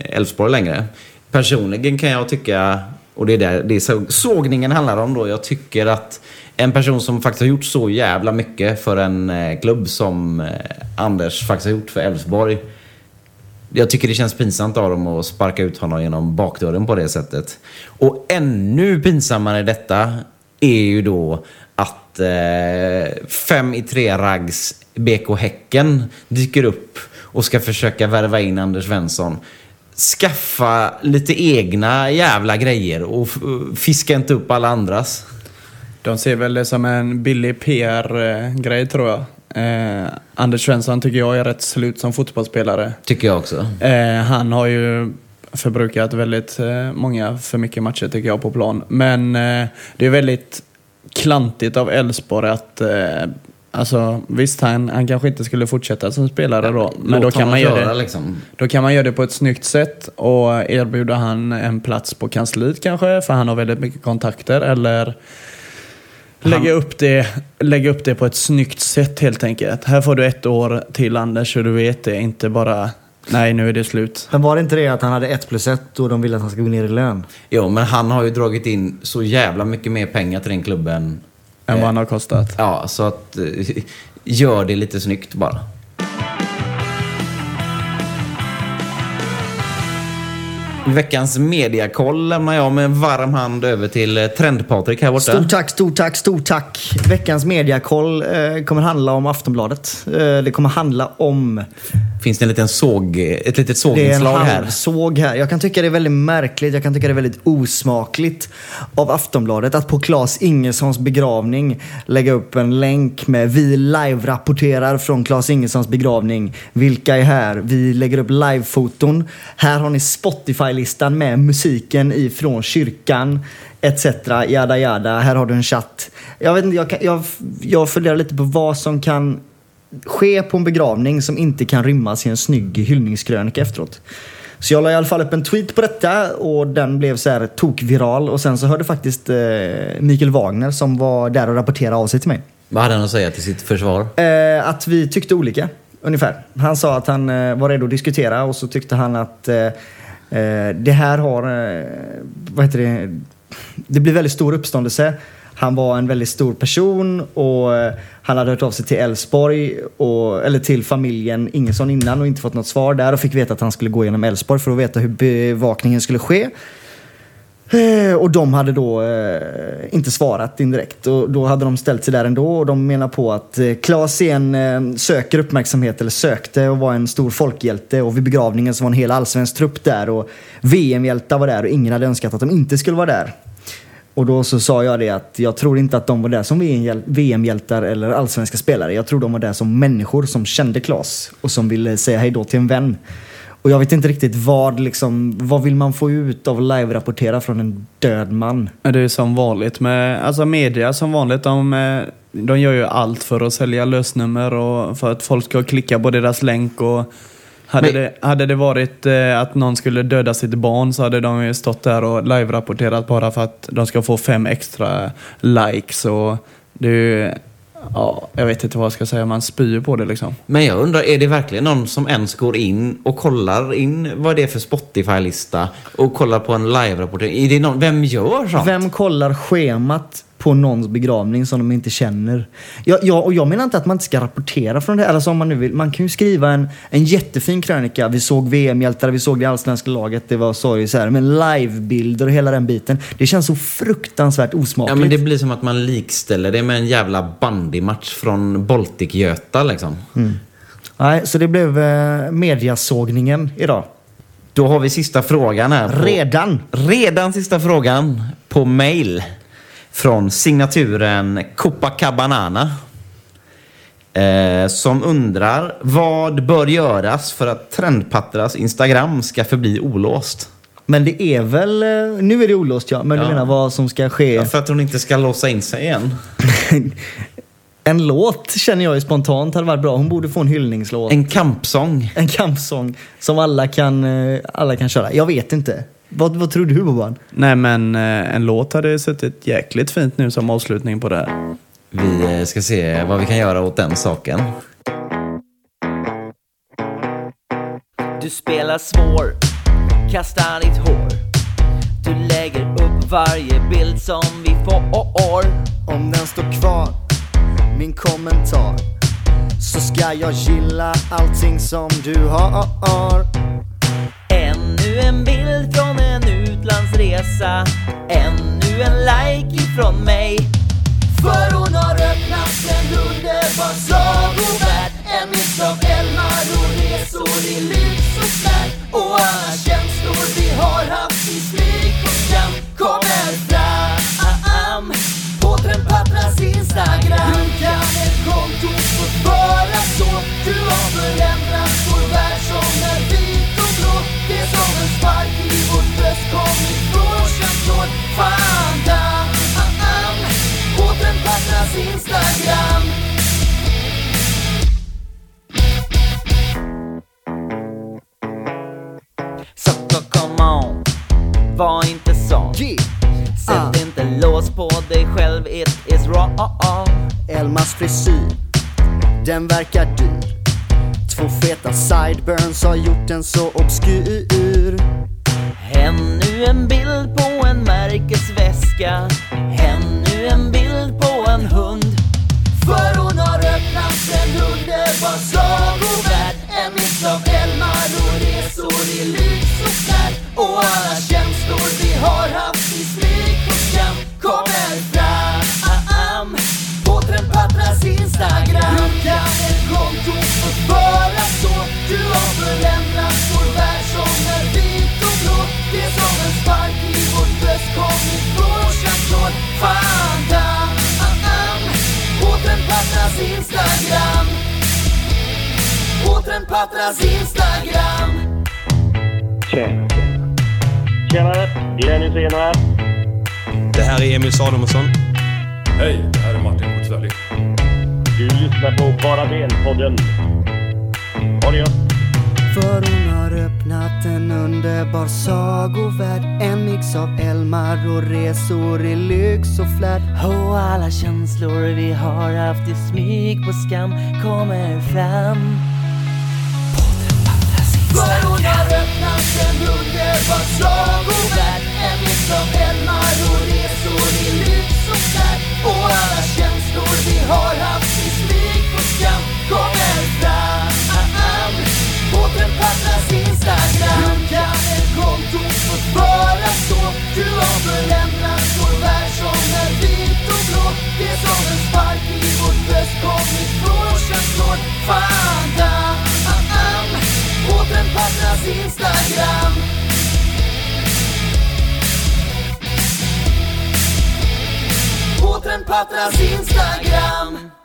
Elfsborg längre. Personligen kan jag tycka, och det är det, det är så, sågningen handlar om då, jag tycker att en person som faktiskt har gjort så jävla mycket för en klubb som Anders faktiskt har gjort för Elfsborg. Jag tycker det känns pinsamt av dem att sparka ut honom genom bakdörren på det sättet. Och ännu pinsammare detta är ju då att eh, fem i tre raggs BK Häcken dyker upp och ska försöka värva in Anders Svensson. Skaffa lite egna jävla grejer och fiska inte upp alla andras. De ser väl det som en billig PR-grej eh, tror jag. Eh, Anders Svensson tycker jag är rätt slut som fotbollsspelare. Tycker jag också. Eh, han har ju förbrukat väldigt eh, många för mycket matcher tycker jag på plan. Men eh, det är väldigt klantigt av Elfsborg att eh, Alltså visst, han, han kanske inte skulle fortsätta som spelare då. Men då kan, man göra det, liksom. då kan man göra det på ett snyggt sätt och erbjuda han en plats på kansliet kanske, för han har väldigt mycket kontakter. Eller lägga, upp det, lägga upp det på ett snyggt sätt helt enkelt. Här får du ett år till Anders så du vet det, inte bara nej nu är det slut. Men var det inte det att han hade ett plus ett och de ville att han ska gå ner i lön? Jo, men han har ju dragit in så jävla mycket mer pengar till den klubben. Än Eh, vad han har kostat. Ja, så att eh, gör det lite snyggt bara. Veckans mediakoll lämnar jag med en varm hand över till eh, Trend-Patrik här borta. Stort tack, stort tack, stort tack. Veckans mediakoll eh, kommer handla om Aftonbladet. Eh, det kommer handla om... Finns det en liten såg, ett litet Det är en såginslag här? här. Jag kan tycka det är väldigt märkligt, jag kan tycka det är väldigt osmakligt av Aftonbladet att på Claes Ingessons begravning lägga upp en länk med Vi live-rapporterar från Claes Ingessons begravning. Vilka är här? Vi lägger upp livefoton. Här har ni Spotify-listan med musiken ifrån kyrkan etc. Jada jada. Här har du en chatt. Jag, vet inte, jag, kan, jag, jag funderar lite på vad som kan ske på en begravning som inte kan rymmas i en snygg hyllningskrönika efteråt. Så jag la i alla fall upp en tweet på detta och den blev så här tokviral och sen så hörde faktiskt eh, Mikael Wagner som var där och rapporterade av sig till mig. Vad hade han att säga till sitt försvar? Eh, att vi tyckte olika, ungefär. Han sa att han eh, var redo att diskutera och så tyckte han att eh, Eh, det här har, eh, vad heter det, det blir väldigt stor uppståndelse. Han var en väldigt stor person och eh, han hade hört av sig till Elfsborg, och- eller till familjen Ingesson innan och inte fått något svar där och fick veta att han skulle gå genom Elfsborg för att veta hur bevakningen skulle ske. Eh, och de hade då eh, inte svarat indirekt. Och då hade de ställt sig där ändå och de menar på att eh, Claes en eh, söker uppmärksamhet eller sökte och var en stor folkhjälte och vid begravningen så var en hel allsvensk trupp där och VM-hjältar var där och ingen hade önskat att de inte skulle vara där. Och då så sa jag det att jag tror inte att de var där som VM-hjäl- VM-hjältar eller allsvenska spelare. Jag tror de var där som människor som kände Claes och som ville säga hej då till en vän. Och jag vet inte riktigt vad, liksom, vad vill man få ut av att live-rapportera från en död man? Men Det är som vanligt med, alltså media som vanligt, de, eh, de gör ju allt för att sälja lösnummer och för att folk ska klicka på deras länk. Och hade, Men- det, hade det varit eh, att någon skulle döda sitt barn så hade de ju stått där och live-rapporterat bara för att de ska få fem extra likes. Och det är ju, ja, jag vet inte vad jag ska säga, man spyr på det liksom. Men jag undrar, är det verkligen någon som ens går in och kollar in vad det är för Spotify-lista och kollar på en live-rapportering? Är det någon, vem gör sånt? Vem kollar schemat på någons begravning som de inte känner? Jag, jag, och jag menar inte att man inte ska rapportera från det. Alltså om man, nu vill, man kan ju skriva en, en jättefin krönika. Vi såg VM-hjältar, vi såg det allsvenska laget, det var sorg så här. Men livebilder och hela den biten. Det känns så fruktansvärt Ja, osmakligt. men det blir som att man likställer det med en jävla bandymatch från Baltic-Göta liksom. Nej, så det blev eh, mediasågningen idag. Då har vi sista frågan här. På, Redan! Redan sista frågan på mail. Från signaturen Copacabanana. Eh, som undrar vad bör göras för att Trendpattras Instagram ska förbli olåst? Men det är väl... eh, Nu är det olåst ja, men Ja. du menar vad som ska ske? Ja, för att hon inte ska låsa in sig igen. En låt känner jag ju spontant hade varit bra. Hon borde få en hyllningslåt. En kampsång. En kampsång som alla kan, eh, alla kan köra. Jag vet inte. Vad, vad tror du Boban? Nej men eh, en låt hade suttit jäkligt fint nu som avslutning på det här. Vi eh, ska se vad vi kan göra åt den saken. Du spelar svår, kastar ditt hår Du lägger upp varje bild som vi får Om den står kvar, min kommentar Så ska jag gilla allting som du har Ännu en bild från utlandsresa Ännu en like ifrån mig. För hon har öppnat en underbar sagovärld En mix av Elmar. Och resor i lyx och flärd Och alla känslor vi har haft i smyg och skam kommer fram. På Trempatras Instagram. Hur kan ett konto få vara så? Du har förändrat vår värld som är vi som en spark i vårt bröst kommit vår känslor Fan damn Trendpattras Instagram Så come on, var inte sån. Sätt inte lås på dig själv, it is wrong Elmas frisyr, den verkar dyr Två feta sideburns har gjort den så obskur. Ännu en bild på en märkesväska. Ännu en bild på en hund. För hon har öppnat en underbar sagovärld En mix av Elmar och resor i lyx och flärd Och alla känslor vi har haft Du har förändrat vår värld som är vit och blå Det är som en spark i vårt bröst kommit vår känslor Fan damn På Trendpattras Instagram På Trendpattras Instagram Tjena. Tjenare, Glenn Hysén här. Det här är Emil Samuelsson. Hej, det här är Martin Portvelli. Du lyssnar på Bara Ben-podden. Ha det gött! För hon har öppnat en underbar sagovärld. En mix av älmar och resor i lyx och flärd. Och alla känslor vi har haft i smyg på skam kommer fram. För hon har öppnat en underbar sagovärld. En mix av älmar och resor i lyx och flärd. Och alla känslor vi har haft Instagram kan ett konto få vara så? Du har förändrat vår värld som är vit och blå Det är som en spark i vårt bröst kommit från känslor Fan damn en Trendpattras Instagram På Trendpattras Instagram